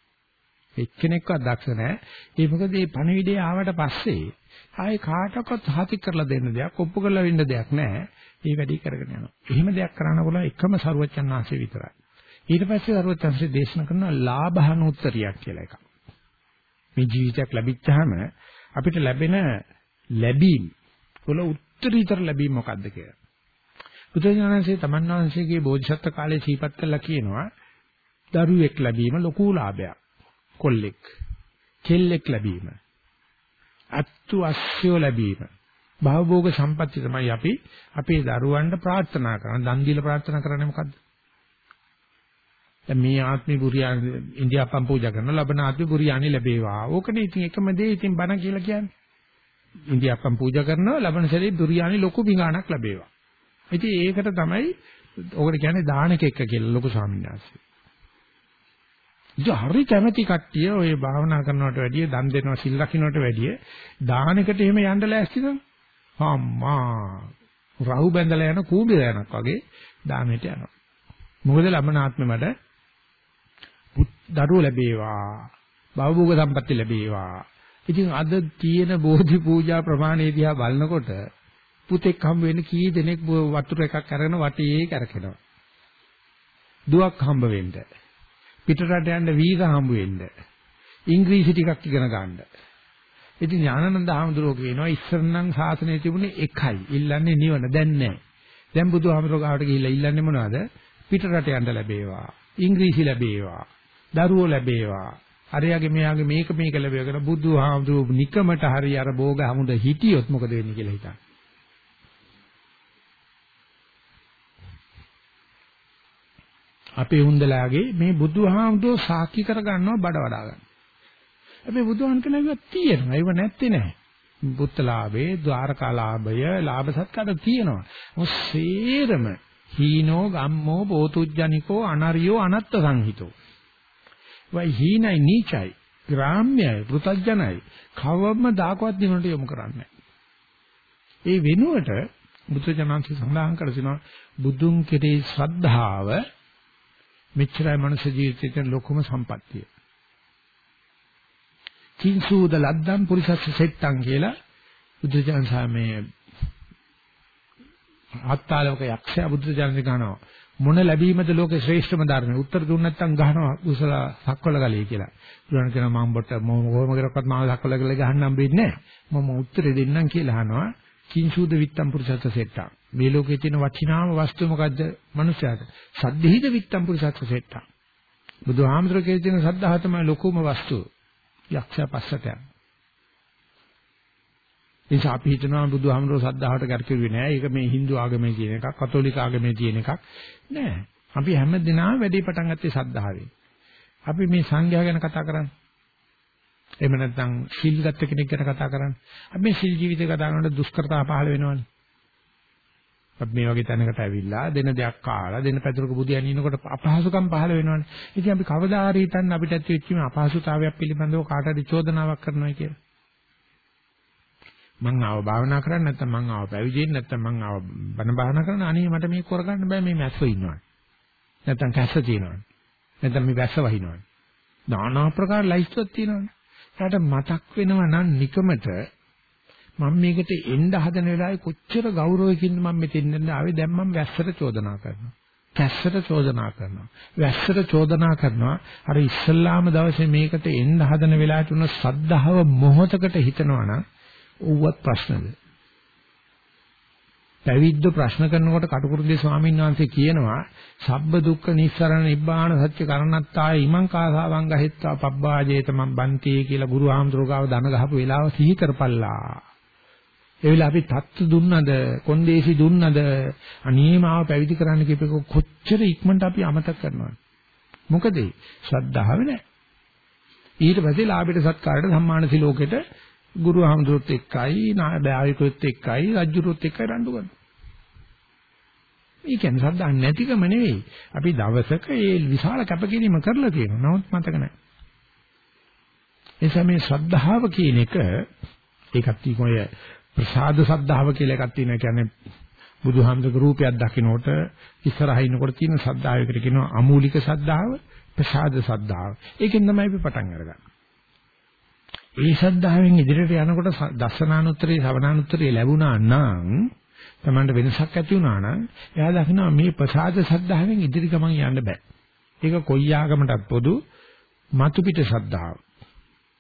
එක්කෙනෙක්වත් දක්ෂ නැහැ. ඒ මොකද මේ පණිවිඩය ආවට පස්සේ ආයේ කාටවත් හති කරලා දෙන්න දෙයක්, ඔප්පු කරලා වෙන්න දෙයක් නැහැ. මේ වැඩි කරගෙන යනවා. එහෙම දෙයක් කරන්න බල එකම සරුවච්චන් ආංශය විතරයි. ඊට පස්සේ සරුවච්චන්සේ දේශනා කරන ලාභහනුත්තරියක් කියලා එකක්. මේ ජීවිතයක් ලැබිච්චාම අපිට ලැබෙන ලැබීම් වල උත්තරීතර ලැබීම මොකද්ද කියලා. බුදුරජාණන්සේ තමන් වහන්සේගේ බෝධිසත්ව කාලේ සීපත් කළා කියනවා දරුවෙක් ලැබීම ලොකු ලාභයක්. කොල්ලෙක් කෙල්ලෙක් ලැබීම අත්තු අස්සෝ ලැබීම භවභෝග සම්පatti තමයි අපි අපේ දරුවන්ට ප්‍රාර්ථනා කරන දන් දීලා ප්‍රාර්ථනා කරන්නේ මොකද්ද? දැන් මේ ආත්මේ බුරියානි ඉන්දියාපම් පූජා කරන ලබන ආත්මේ බුරියානි ලැබේවා. ඕකනේ ඉතින් එකම දේ ඉතින් බණ කියලා කියන්නේ. ඉන්දියාපම් පූජා කරනවා ලබන සැරේ බුරියානි ලොකු බිඟානක් ලැබේවා. ඉතින් ඒකට තමයි ඕකට කියන්නේ දානක එක්ක කියලා ලොකු ස්වාමීන් වහන්සේ. ඉතින් හරි කැමැති කට්ටිය ඔය භාවනා කරනවට වැඩිය දන් දෙනවා සිල් රකින්නට වැඩිය දානකට එහෙම යන්න ලෑස්ති නම් අම්මා රහු බැඳලා යන කූඹිර යනක් වගේ දානෙට යනවා. මොකද ලබන ආත්මෙ මට දරුවෝ ලැබේවා. භවභෝග සම්පatti ලැබේවා. ඉතින් අද තියෙන බෝධි පූජා ප්‍රමාණය දිහා බලනකොට පුතෙක් හම්බ වෙන්න කී දෙනෙක් වතුර එකක් අරගෙන වටේ කරකිනවා. දුවක් හම්බ වෙන්න. පිටරට යන්න වීසා හම්බ වෙන්න. ඉංග්‍රීසි ටිකක් ඉගෙන ගන්න. ඉතින් ඥානানন্দ හාමුදුරුවෝ කියනවා ඉස්සරනම් සාසනය තිබුණේ එකයි. ඉල්ලන්නේ නිවන. දැන් නැහැ. දැන් බුදුහාමුදුරුවෝ ගාවට ගිහිල්ලා ඉල්ලන්නේ මොනවද? පිටරට යන්න ලැබේවා. ඉංග්‍රීසි ලැබේවා. දරුවෝ ලැබේවා. අරයාගේ මෙයාගේ මේක මේක ලැබෙව කරන බුදුහාමුදුරුවෝ නිකමට හරි අර භෝග හමුද හිටියොත් මොකද වෙන්නේ කියලා හිතන්න. අපේ හුන්දලාගේ මේ බුදුහාමුදුරුවෝ සාක්ෂි කරගන්නව බඩ වඩා ගන්න. හැබැයි බුදුහාන් කෙනෙක්ව තියෙනවා. ඒව නැත්තේ නෑ. බුත්තලාභේ, ద్వාරකාලාභය, ලාභ සත්කාර තියෙනවා. මොස් සේරම හීනෝ ගම්මෝ බෝතුජ්ජනිකෝ අනරියෝ අනත්ත සංහිතෝ. වයි හීනයි නීචයි, ග්‍රාම්‍යයි, පෘතජනයි කවම දාකවත් දිනුනට යොමු කරන්නේ ඒ වෙනුවට බුදුජානන්සේ සඳහන් කර සිනවා බුදුන් කෙරේ ශ්‍රද්ධාව මෙච්චරයි මනුෂ්‍ය ජීවිතේ තියෙන ලොකුම සම්පත්තිය. කිංසූද ලද්දම් පුරිසස්ස සෙට්ටම් කියලා බුදුචාන් සාමේ ආත්තාලෝක යක්ෂයා බුදුචාන් ගහනවා මොන ලැබීමද ලෝකේ ශ්‍රේෂ්ඨම ධර්මය උත්තර දුන්න නැත්නම් ගහනවා කුසල සක්වල ගලේ කියලා. බුදුන් කියනවා මම බොට මොකම කරක්වත් මාව සක්වල ගලේ ගහන්න හම්බෙන්නේ නැහැ. මම උත්තරේ දෙන්නම් කියලා අහනවා කිංසූද විත්තම් පුරිසස්ස සෙට්ටම්. මේ ලෝකේ තියෙන වටිනාම වස්තුව මොකද්ද? මනුෂයාට. සද්දෙහිද විත්තම් පුරිසත්ව සෙට්ටා. බුදුහාමුදුරේ තියෙන සද්ධාහ තමයි ලොකුම වස්තුව. යක්ෂයා පස්සට යන. නිසා අපි හිතනවා බුදුහාමුදුරෝ සද්ධාහට කරකිරුවේ නෑ. ඒක මේ Hindu ආගමේ තියෙන එකක්, කතෝලික ආගමේ තියෙන එකක්. නෑ. අපි හැම දිනම වැඩි පටන් ගත්තේ සද්ධාවෙන්. අපි මේ සංඝයා ගැන කතා කරන්නේ. එහෙම නැත්නම් සිල් ගත්ත කෙනෙක් ගැන කතා කරන්නේ. අපි මේ සිල් ජීවිතය කතා කරනකොට දුෂ්කරතා පහළ වෙනවනේ. අපි මේ වගේ තැනකට ඇවිල්ලා දෙන දෙයක් කාලා දෙන පැතුරක බුදියන් ඉන්නකොට අපහසුකම් පහළ වෙනවනේ. ඉතින් අපි කවදා හරි හිතන්න අපිට ඇති වෙච්ච මේ අපහසුතාවයක් පිළිබඳව කාට හරි චෝදනාවක් කරනවා කියලා. මං ආව භාවනා කරන්නේ නැත්නම් මං ආව පැවිදෙන්නේ නැත්නම් මං ආව බණ භාවනා කරන අනේ මට මේක කරගන්න බෑ මේ මැස්ස ඉන්නවා. නැත්නම් කැස්ස තියෙනවා. නැත්නම් මේ වැස්ස වහිනවා. নানা ආකාර ලයිස්ට්ුවක් තියෙනවානේ. එයාට මතක් වෙනවා නම් නිකමට මම මේකට එන්න හදන වෙලාවේ කොච්චර ගෞරවයකින්ද මම මෙතෙන් ආවේ දැන් මම වැස්සට චෝදනා කරනවා. කැස්සට චෝදනා කරනවා. වැස්සට චෝදනා කරනවා. අර ඉස්සල්ලාම දවසේ මේකට එන්න හදන වෙලාවට උන සද්ධාව මොහොතකට හිතනවා නම් ඌවත් ප්‍රශ්නද? පැවිද්ද ප්‍රශ්න කරනකොට කටුකුරුගේ ස්වාමීන් වහන්සේ කියනවා සබ්බ දුක්ඛ නිස්සරණ නිබ්බාන සත්‍ය කරණත්තාය ඉමං කාසාවං ගහෙත්තා පබ්බාජේත මං බන්ති කියලා ගුරු ආමඳුරගාව දන ගහපු වෙලාව සිහි කරපල්ලා. ඒ වෙලාව අපි තත්තු දුන්නද කොන්දේසි දුන්නද අනේ මාව පැවිදි කරන්න කියපේක කොච්චර ඉක්මනට අපි අමතක කරනවද? මොකද ශ්‍රද්ධාව නැහැ. ඊට පස්සේ ලාභයට සත්කාරයට සම්මාන සිලෝකෙට ගුරු ආමඳුරත් එක්කයි නායකයෙකුත් එක්කයි රජුරුත් එක්කයි රණ්ඩු කරනවා. ඒ කියන්නේ ශ්‍රද්ධා නැතිකම නෙවෙයි. අපි දවසක ඒ විශාල කැපකිරීම කරලා තියෙනවා. නමුත් මතක නැහැ. එනිසා මේ ශ්‍රද්ධාව කියන එක ඒකත් ඔය ප්‍රසාද ශ්‍රද්ධාව කියලා එකක් තියෙනවා. කියන්නේ බුදුහාමුදුරුවෝ රූපයක් දකිනකොට ඉස්සරහින් ඉන්නකොට තියෙන ශ්‍රද්ධාවයකට කියනවා අමූලික ශ්‍රද්ධාව, ප්‍රසාද ශ්‍රද්ධාව. ඒකෙන් තමයි අපි පටන් අරගන්නේ. ඒ ශ්‍රද්ධාවෙන් ඉදිරියට යනකොට දසනානුත්තරේ ශ්‍රවණානුත්තරේ ලැබුණා නම් තමන්ට වෙනසක් ඇති වුණා නම් එයා දකිනවා මේ ප්‍රසාද ශ්‍රද්ධාවෙන් ඉදිරි ගමන් යන්න බෑ. ඒක කොයි ආගමකටත් පොදු මතු පිට ශ්‍රද්ධාව.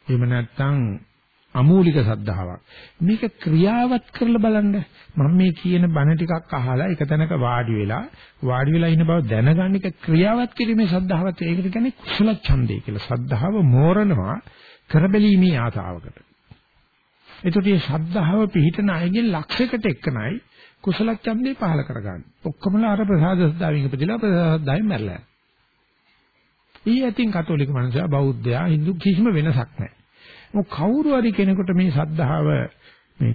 එහෙම නැත්නම් අමූලික ශ්‍රද්ධාවක්. මේක ක්‍රියාවත් කරලා බලන්න. මම මේ කියන බණ ටිකක් අහලා එක තැනක වාඩි වෙලා වාඩි වෙලා ඉන්න බව දැනගන්න එක ක්‍රියාවත් කිරීමේ ශ්‍රද්ධාවත් ඒකට කියන්නේ කුසල ඡන්දය කියලා. ශ්‍රද්ධාව මෝරනවා කරබැලීමේ ආසාවකට. එතකොට මේ ශ්‍රද්ධාව පිහිටන අයගේ ලක්ෂයකට එක්කනයි කුසල ඡන්දේ පහල කරගන්නේ. ඔක්කොමලා අර ප්‍රසාද සද්ධාවෙන් ඉපදිලා ප්‍රසාදයෙන් මැරලා. ඊ ඇතින් කතෝලික මනුස්සයා බෞද්ධයා හින්දු කිසිම වෙනසක් නැහැ. මොක කවුරු හරි කෙනෙකුට මේ සද්ධාව මේ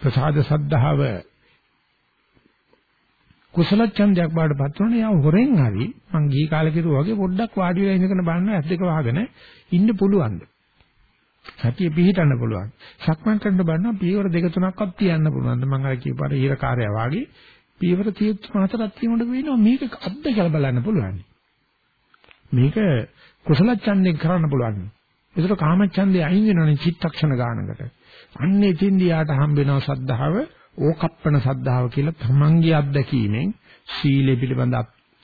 ප්‍රසාද සද්ධාව කුසල ඡන්දයක් බාටපත් වුණා යා හොරෙන් හරි මං ගිහි කාලේ කිරුවා වගේ පොඩ්ඩක් වාඩි වෙලා ඉඳගෙන බලන්න ඇස් දෙක වහගෙන ඉන්න පුළුවන්ද සතිය පිහිටන්න පුළුවන්. සක්මන් කරන්න බලනවා පියවර දෙක තුනක්වත් තියන්න පුළුවන්. මම අර කියපාර ඊරකාරය වාගේ පියවර 34 හතරක් තියෙනකොට වෙනවා මේක අද්ද කියලා බලන්න පුළුවන්. මේක කුසල ඡන්දයෙන් කරන්න පුළුවන්. ඒතර කාම ඡන්දේ අයින් වෙනවනේ චිත්තක්ෂණ ගානකට. අන්නේ තින්දියාට හම්බ වෙනවා සද්ධාව ඕකප්පන සද්ධාව කියලා තමන්ගේ අත්දැකීමෙන් සීලය පිළිබඳ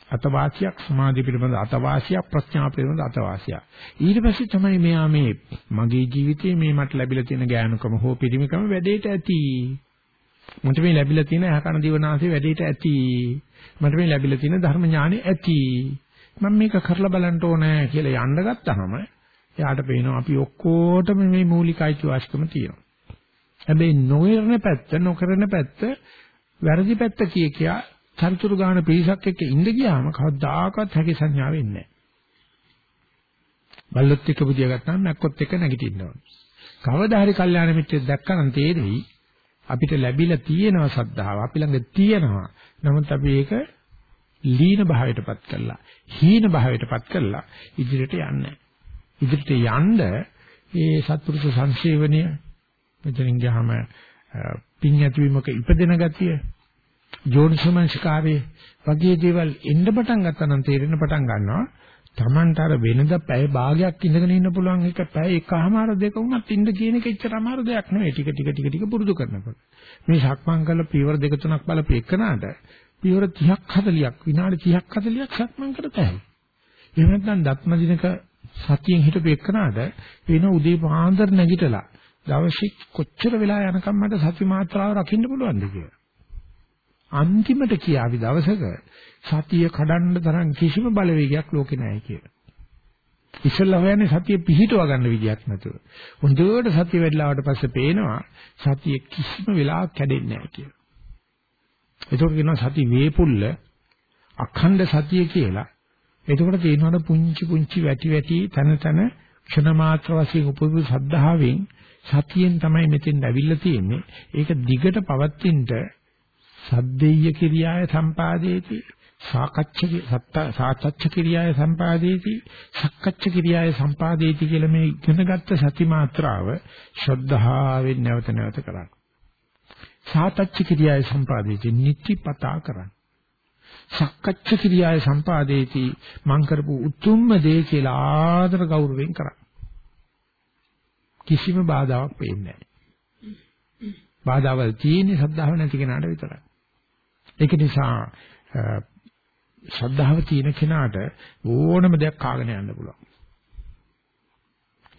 අතවාසියක් සමාධිය පිළිබඳ අතවාසියක් ප්‍රඥා පිළිබඳ අතවාසියක්. ඊට පස්සේ තමයි මෙයා මේ මගේ ජීවිතේ මේ මට ලැබිලා තියෙන ඥානකම හෝ පිරිමිකම වැඩේට ඇති. මට මේ ලැබිලා තියෙන යහකන දිවනාසේ වැඩේට ඇති. මට මේ ලැබිලා තියෙන ධර්ම ඥානෙ ඇති. මම මේක කරලා බලන්න ඕනේ කියලා යන්න ගත්තාම එයාට පේනවා අපි ඔක්කොටම මේ මූලික අයිතිවාසිකම තියෙනවා හැබැයි නොවරන පැත්ත නොකරන පැත්ත වැරදි පැත්ත කිය කියා චරිචුරු ගාන පිරිසක් එක්ක ඉඳ ගියාම කවදාකවත් හැකි සංඥාව එන්නේ නැහැ. බල්ලොත් එක්ක පුදිය ගත්තාම මැක්කොත් එක්ක නැගිටින්න ඕනේ. කවදා හරි කල්යාණ මිත්‍රයෙක් දැක්කනම් තේරෙයි අපිට ලැබිලා තියෙනවා සද්ධාව අපි ළඟ තියෙනවා. නමුත් අපි ඒක ලීන භාවයටපත් කරලා, හීන භාවයටපත් කරලා ඉදිරියට යන්නේ ඉදිරියට යන්න මේ සත්පුරුෂ සංසේවනය මෙතනින් ගියාම පින් ඇතිවීමක ඉපදෙන ගතිය යෝනිසමංස්කාරයේ වගේ දේවල් එන්න පටන් ගත්තා නම් තේරෙන්න පටන් ගන්නවා. Tamanට අර වෙනද පැය භාගයක් ඉඳගෙන ඉන්න පුළුවන් එක පැය එකමාර දෙක වුණත් ඉන්න කියන එක එච්චර අමාරු දෙයක් නෙවෙයි. ටික ටික ටික ටික පුරුදු කරනකොට. මේ සක්මන් කරලා පියවර දෙක තුනක් බලපු එකනට පියවර 30ක් 40ක් විනාඩි 30ක් 40ක් සක්මන් කරතයි එහෙම නැත්නම් දත්ම දිනක සතියෙන් හිටපු එකනට වෙන උදේ පාන්දර නැගිටලා දවසේ කොච්චර වෙලා යනකම් මට සති මාත්‍රාව රකින්න පුළුවන්ද කියලා අන්තිමට කියාවි දවසක සතිය කඩන්න තරම් කිසිම බලවේගයක් ලෝකේ නැහැ කියලා. ඉස්සෙල්ලා හොයන්නේ සතිය පිහිටව ගන්න විදියක් නැතුව. හොඳට සතිය වැඩිලාවට පස්සේ පේනවා සතිය කිසිම වෙලාවක කැඩෙන්නේ නැහැ කියලා. ඒකට කියනවා සති වේපුල්ල අඛණ්ඩ සතිය කියලා. එතකොට තේනවනේ පුංචි පුංචි වැටි වැටි තන තන ක්ෂණ මාත්‍ර වශයෙන් උපදු සද්ධාවෙන් සතියෙන් තමයි මෙතෙන් ඇවිල්ලා තියෙන්නේ. ඒක දිගට පවත්ින්න සද්දෙය්‍ය කිරියාය සම්පාදේති සාකච්ඡ සාචච්ඡ කිරියාය සම්පාදේති සක්කච්ඡ කිරියාය සම්පාදේති කියලා මේ ඉගෙනගත්ත සති මාත්‍රාව ශ්‍රද්ධාවෙන් නැවත නැවත කරන්න. සාතච්ඡ කිරියාය සම්පාදේති නිත්‍යපතා කරන්න. සක්කච්ඡ කිරියාය සම්පාදේති මං කරපු උතුම්ම දේ කියලා ආදර ගෞරවයෙන් කරන්න. කිසිම බාධාවක් වෙන්නේ නැහැ. බාධාවල් තියෙන්නේ ශ්‍රද්ධාව නැති කෙනාට විතරයි. ඒක නිසා ශ්‍රද්ධාව තියෙන කෙනාට ඕනම දෙයක් කාගෙන යන්න පුළුවන්.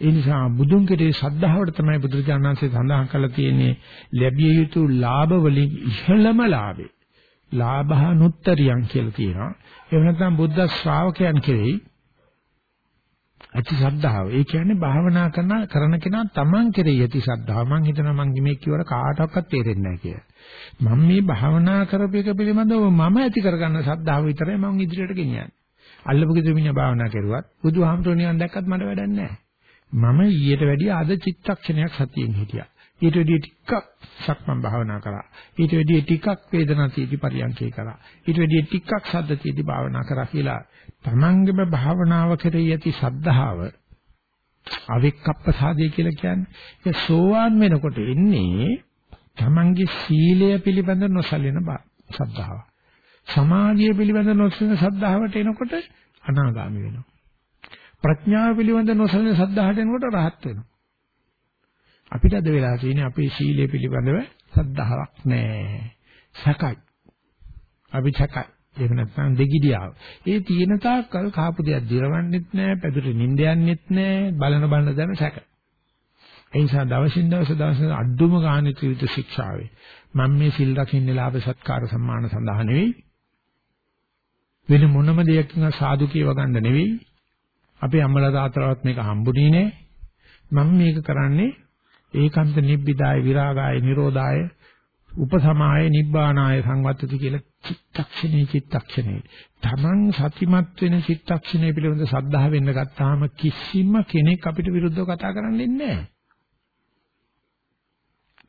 ඒ නිසා බුදුන් කෙරේ ශ්‍රද්ධාවට තමයි බුදුරජාණන් වහන්සේ සඳහන් කරලා තියෙන්නේ ලැබිය යුතු ලාභ වලින් ඉහළම ලාභේ. ලාභහනුත්තරියන් කියලා තියෙනවා. එහෙම නැත්නම් බුද්ධ ශ්‍රාවකයන් කෙරෙහි ඇති ශ්‍රද්ධාව. ඒ කියන්නේ භාවනා කරන කරන කෙනා තමන් කෙරෙහි ඇති ශ්‍රද්ධාව. මං හිතනවා මං මේ කියවර කාටවත් තේරෙන්නේ නැහැ කියලා. මම මේ භාවනා කරපේක පිළිබඳව මම ඇති කරගන්න ශ්‍රද්ධාව විතරයි මම ඉදිරියට ගෙනියන්නේ. අල්ලපු ගෙදර මිනිහා භාවනා කරුවත් බුදුහාමුදුරනේ නිකන් දැක්කත් මට වැඩක් නැහැ. මම ඊට වැඩිය අද චිත්තක්ෂණයක් සතියෙන් හිටියා. ඊට වැඩිය ටිකක් සක්මන් භාවනා කරා. ඊට වැඩිය ටිකක් වේදනා තීටි පරියන්කේ කරා. ඊට වැඩිය ටිකක් සද්ද තීටි භාවනා කරා කියලා තමන්ගේම භාවනාව කෙරෙහි ඇති ශ්‍රද්ධාව අවික්කප්පසාදේ කියලා කියන්නේ. ඒ සෝවාන් වෙනකොට එන්නේ තමන්ගේ සීලය පිළිබඳ නොසලින ශ්‍රද්ධාව. සමාධිය පිළිබඳ නොසලින ශ්‍රද්ධාවට එනකොට අනාගාමී වෙනවා. ප්‍රඥාව පිළිබඳ නොසලින ශ්‍රද්ධාවට එනකොට රහත් වෙනවා. අපිට අද වෙලා තියෙන්නේ අපේ සීලය පිළිබඳව ශ්‍රද්ධාවක් නැහැ. සකයි. අපි සකයි. එහෙම නැත්නම් දෙගිඩියාව. ඒ තියෙන තාක්කල් කාපු දෙයක් දිරවන්නෙත් නැහැ, පැදුරේ නිින්ද යන්නෙත් නැහැ, බලන බලන දන සැක. ඒ නිසා දවසින් දවස දවස අඩුම ගානේ ත්‍රිවිධ ශික්ෂාවේ මම මේ සිල් රකින්නේ ලාභ සත්කාර සම්මාන සඳහා නෙවෙයි වෙන මොනම දෙයකින් සාදු කියව ගන්න නෙවෙයි අපේ අම්මලා තාත්තලාවත් මේක හම්බුනේ නෑ මම මේක කරන්නේ ඒකාන්ත නිබ්බිදාය විරාගාය නිරෝධාය උපසමාය නිබ්බානාය සංවත්තති කියලා චිත්තක්ෂණේ චිත්තක්ෂණේ තමන් සතිමත් වෙන චිත්තක්ෂණේ පිළිබඳ සද්ධා වෙන්න ගත්තාම කිසිම කෙනෙක් අපිට විරුද්ධව කතා කරන්නේ නැහැ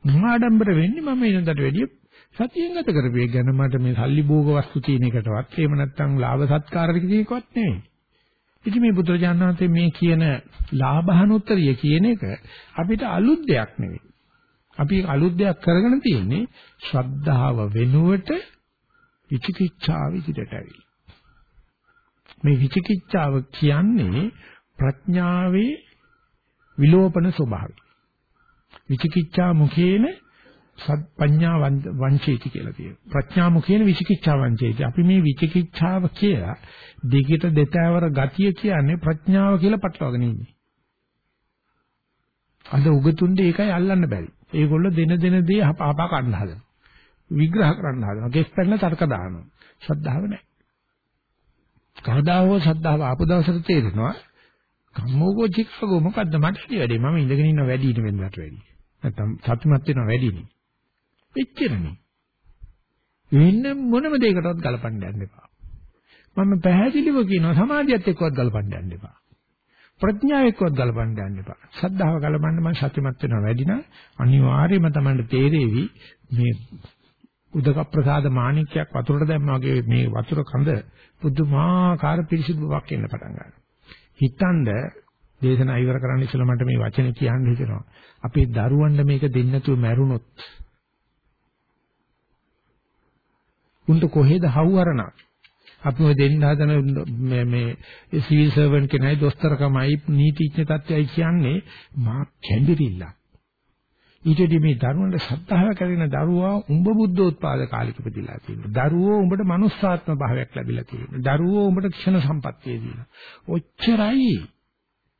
මම ආඩම්බර වෙන්නේ මම වෙනදට වැඩිය සතියෙන් ගත කරපේ ගැන මට මේ සල්ලි භෝග වස්තු තියෙන එකටවත් එහෙම නැත්නම් ලාභ සත්කාර ටිකකවත් නෙවෙයි. ඉතින් මේ බුදුරජාණන් වහන්සේ මේ කියන ලාභහනුත්තරිය කියන එක අපිට අලුත් දෙයක් නෙවෙයි. අපි අලුත් දෙයක් කරගෙන තියෙන්නේ ශ්‍රද්ධාව වෙනුවට විචිකිච්ඡාව විදිහට ඇවිල්ලා. මේ විචිකිච්ඡාව කියන්නේ ප්‍රඥාවේ විලෝපන ස්වභාවය. විචිකිච්ඡා මුඛේන සත්පඤ්ඤා වංචේති කියලා කියනවා. ප්‍රඥා මුඛේන විචිකිච්ඡා වංචේති. අපි මේ විචිකිච්ඡාව කියලා දෙකට දෙතවර ගතිය කියන්නේ ප්‍රඥාව කියලා පටලවාගෙන ඉන්නේ. අද උගතුන්ට ඒකයි අල්ලන්න බැරි. ඒගොල්ලෝ දෙන දෙන දේ අපා කන්න හදනවා. විග්‍රහ කරන්න හදනවා. ගෙස් පැනලා තර්ක දානවා. ශ්‍රද්ධාව නැහැ. කවදා හෝ ශ්‍රද්ධාව ආපු දවසට තේරෙනවා කම්මෝගෝ චික්කගෝ මොකද්ද මට වැඩි මම ඉඳගෙන ඉන්න වැඩි ඉන්න වෙනකට වැඩි. නැත්තම් සතුටුමත් වෙනවා වැඩිනේ. එච්චරනේ. වෙන මොනම දෙයකටවත් ගලපන්න යන්න එපා. මම පැහැදිලිව කියනවා සමාධියත් එක්කවත් ගලපන්න යන්න එපා. ප්‍රඥාව එක්කවත් ගලපන්න යන්න එපා. ශ්‍රද්ධාව ගලපන්න මම සතුටුමත් වෙනවා වැඩි නම් අනිවාර්යයෙන්ම තමයි තේරෙවි මේ උදක ප්‍රසාද මාණික්යක් වතුරට දැම්මා වගේ මේ වතුර කඳ පුදුමාකාර පිරිසිදු බවක් එන්න පටන් ගන්නවා. හිතනද දේශනා ඉවර කරන්න ඉස්සෙල්ලා මට මේ වචනේ කියන්න හිතෙනවා. අපේ දරුවන්ට මේක දෙන්න නැතුව මැරුණොත් උන්ට කොහෙද හවුවරණ අපි ඔය දෙන්න හදන මේ මේ සිවිල් සර්වන්ට් කෙනයි දොස්තරකමයි නීතිඥ තත්ත්වයයි කියන්නේ මා කැඹිරිල්ල. ඊටදී මේ දරුවන්ට සත්‍තාව කරගෙන දරුවා උඹ බුද්ධෝත්පාද කාලික ඉපදිලා තියෙනවා. දරුවෝ උඹට මනුස්සාත්ම භාවයක් ලැබිලා තියෙනවා. දරුවෝ උඹට ක්ෂණ සම්පත්තිය දිනවා. ඔච්චරයි.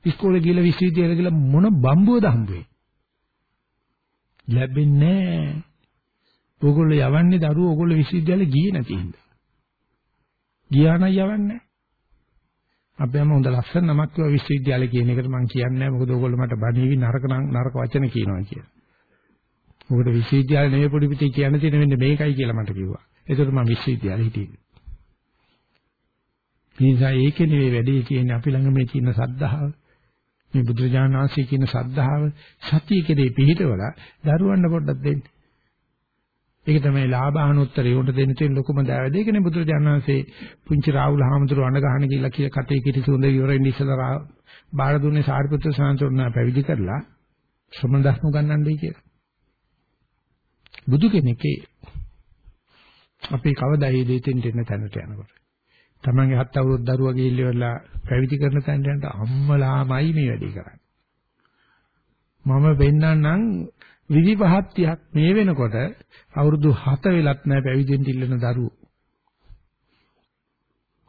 ඉස්කෝලේ ගිහලා විශ්වවිද්‍යාලේ ගිහලා මොන බම්බුවද හම්බුවේ? ලැබෙන්නේ නැහැ. ඕගොල්ලෝ යවන්නේ දරුවෝ ඕගොල්ලෝ විශ්වවිද්‍යාලේ ගියේ නැති හින්දා. ගියා නම් යවන්නේ අපේම හොඳ ලස්සන නමක් කිව්වා විශ්වවිද්‍යාලය කියන එකට මම කියන්නේ නැහැ මොකද ඕගොල්ලෝ මට බණීවි නරක නරක වචන කියනවා කියලා. මොකද විශ්වවිද්‍යාලේ නෙවෙයි පොඩි පිටේ කියන්න තියෙන වෙන්නේ මේකයි කියලා මට කිව්වා. ඒකට මම විශ්වවිද්‍යාලේ හිටියේ. නිසා ඒකේ නෙවෙයි වැඩි තියෙන්නේ අපි ළඟ මේ තියෙන සද්ධාව. මේ බුදුරජාණන් වහන්සේ කියන සද්ධාව සතිය කෙරේ පිහිටවලා දරුවන්ට පොඩ්ඩක් දෙන්න. ඒක තමයි ලාභානුත්තරේ උන්ට දෙන්න තියෙන ලොකුම දෑවැද. ඒ කියන්නේ බුදුරජාණන් වහන්සේ පුංචි රාහුල හාමුදුරුව අඬ ගහන කියලා කිය කතේ කිරි සුඳ ඉවරෙන් ඉස්සලා බාර දුන්නේ සාරිපුත්‍ර සාන්තුරුණ පැවිදි කරලා ශ්‍රමණ දස්ම ගන්නන්නේ කියලා. බුදු කෙනෙක්ගේ අපි කවදා මේ දෙතෙන් දෙන්න තැනට යනකොට තමන්ගේ හත් අවුරුදු දරුවා ගිහිල්ලා පැවිදි කරන තැනට අම්මලාමයි මේ වැඩේ කරන්නේ. මම වෙන්නම් 25 30ක් මේ වෙනකොට අවුරුදු 7 වෙලත් නැහැ පැවිදෙන්න ඉල්ලන දරුවෝ.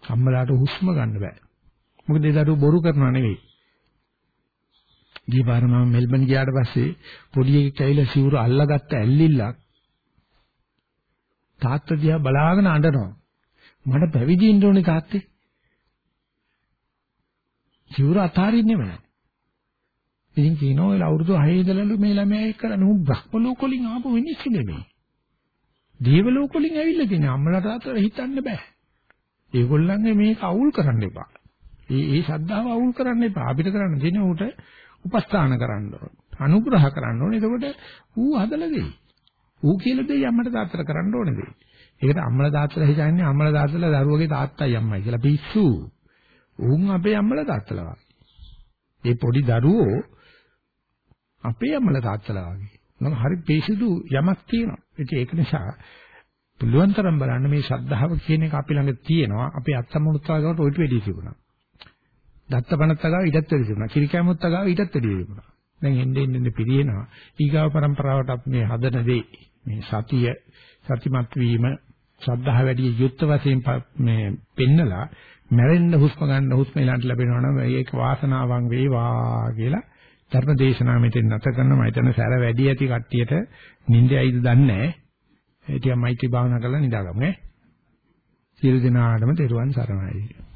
අම්මලාට හුස්ම ගන්න බෑ. මොකද ඒ දරුවෝ බොරු කරනවා නෙවෙයි. ගිහපාර මම මෙල්බන් ගියාට පස්සේ පොඩි එකෙක් ඇවිල්ලා සිවුර අල්ලගත්ත ඇල්ලිල්ලක් තාත්තා දිහා බලාගෙන අඬනවා. මට පැවිදි ඉන්න ඕනේ තාත්තේ. සිවුර අතාරින්නේ නැහැ. ඉතින් කියනවා ඔය අවුරුදු 6 ඉඳලාලු මේ ළමයා එක්ක කරන්නේ උන් බ්‍රහ්ම ලෝක වලින් ආපු මිනිස්සු නෙමෙයි. දේව ලෝක වලින් ඇවිල්ලා තියෙන අම්මලාට අතර හිතන්න බෑ. ඒගොල්ලන්ගේ මේක අවුල් කරන්න එපා. ඒ ඒ ශ්‍රද්ධාව අවුල් කරන්න එපා. අපිට කරන්න දෙන උට උපස්ථාන කරන්න ඕන. අනුග්‍රහ කරන්න ඕන. එතකොට ඌ හදලා දෙයි. ඌ කියලා දෙයි අම්මට තාත්තට කරන්න ඕනේ දෙයි. ඒකට අම්මලා තාත්තලා හිතන්නේ අම්මලා තාත්තලා දරුවගේ තාත්තයි අම්මයි කියලා පිස්සු. උන් අපේ අම්මලා තාත්තලා වගේ. මේ පොඩි දරුවෝ අපේ අම්මලා තාත්තලා වගේ. නම් හරි පිසිදු යමක් තියෙනවා. ඒක නිසා පුළුවන් තරම් බලන්න මේ ශද්ධාව කියන එක අපි ළඟ තියෙනවා. අපේ අත්තමුත්තාගාවට ඔයිට වෙඩි තිබුණා. දත්තපනත්තගාව ඊටත් වැඩි තිබුණා. කිරිකැමුත්තගාව ඊටත් වැඩි තිබුණා. දැන් එන්නේ එන්නේ පිරියනවා. ඊගාව પરම්පරාවට අපි මේ හදන දේ මේ සතිය සතිමත් වීම ශ්‍රද්ධාව වැඩි යුක්ත වශයෙන් මේ පෙන්නලා මැරෙන්න හුස්ම ගන්න හුස්ම ඊළඟට ලැබෙනවා නම් ඒක වාසනාවන් වේවා කියලා ධර්ම දේශනාව මෙතෙන් නැත කරනවා මම හිතන සැර වැඩි ඇති කට්ටියට නිින්දයිද දන්නේ නැහැ. ඒ ටික මෛත්‍රී භාවනා කරලා නිදාගමු ඈ. සියලු දෙනාටම තෙරුවන් සරණයි.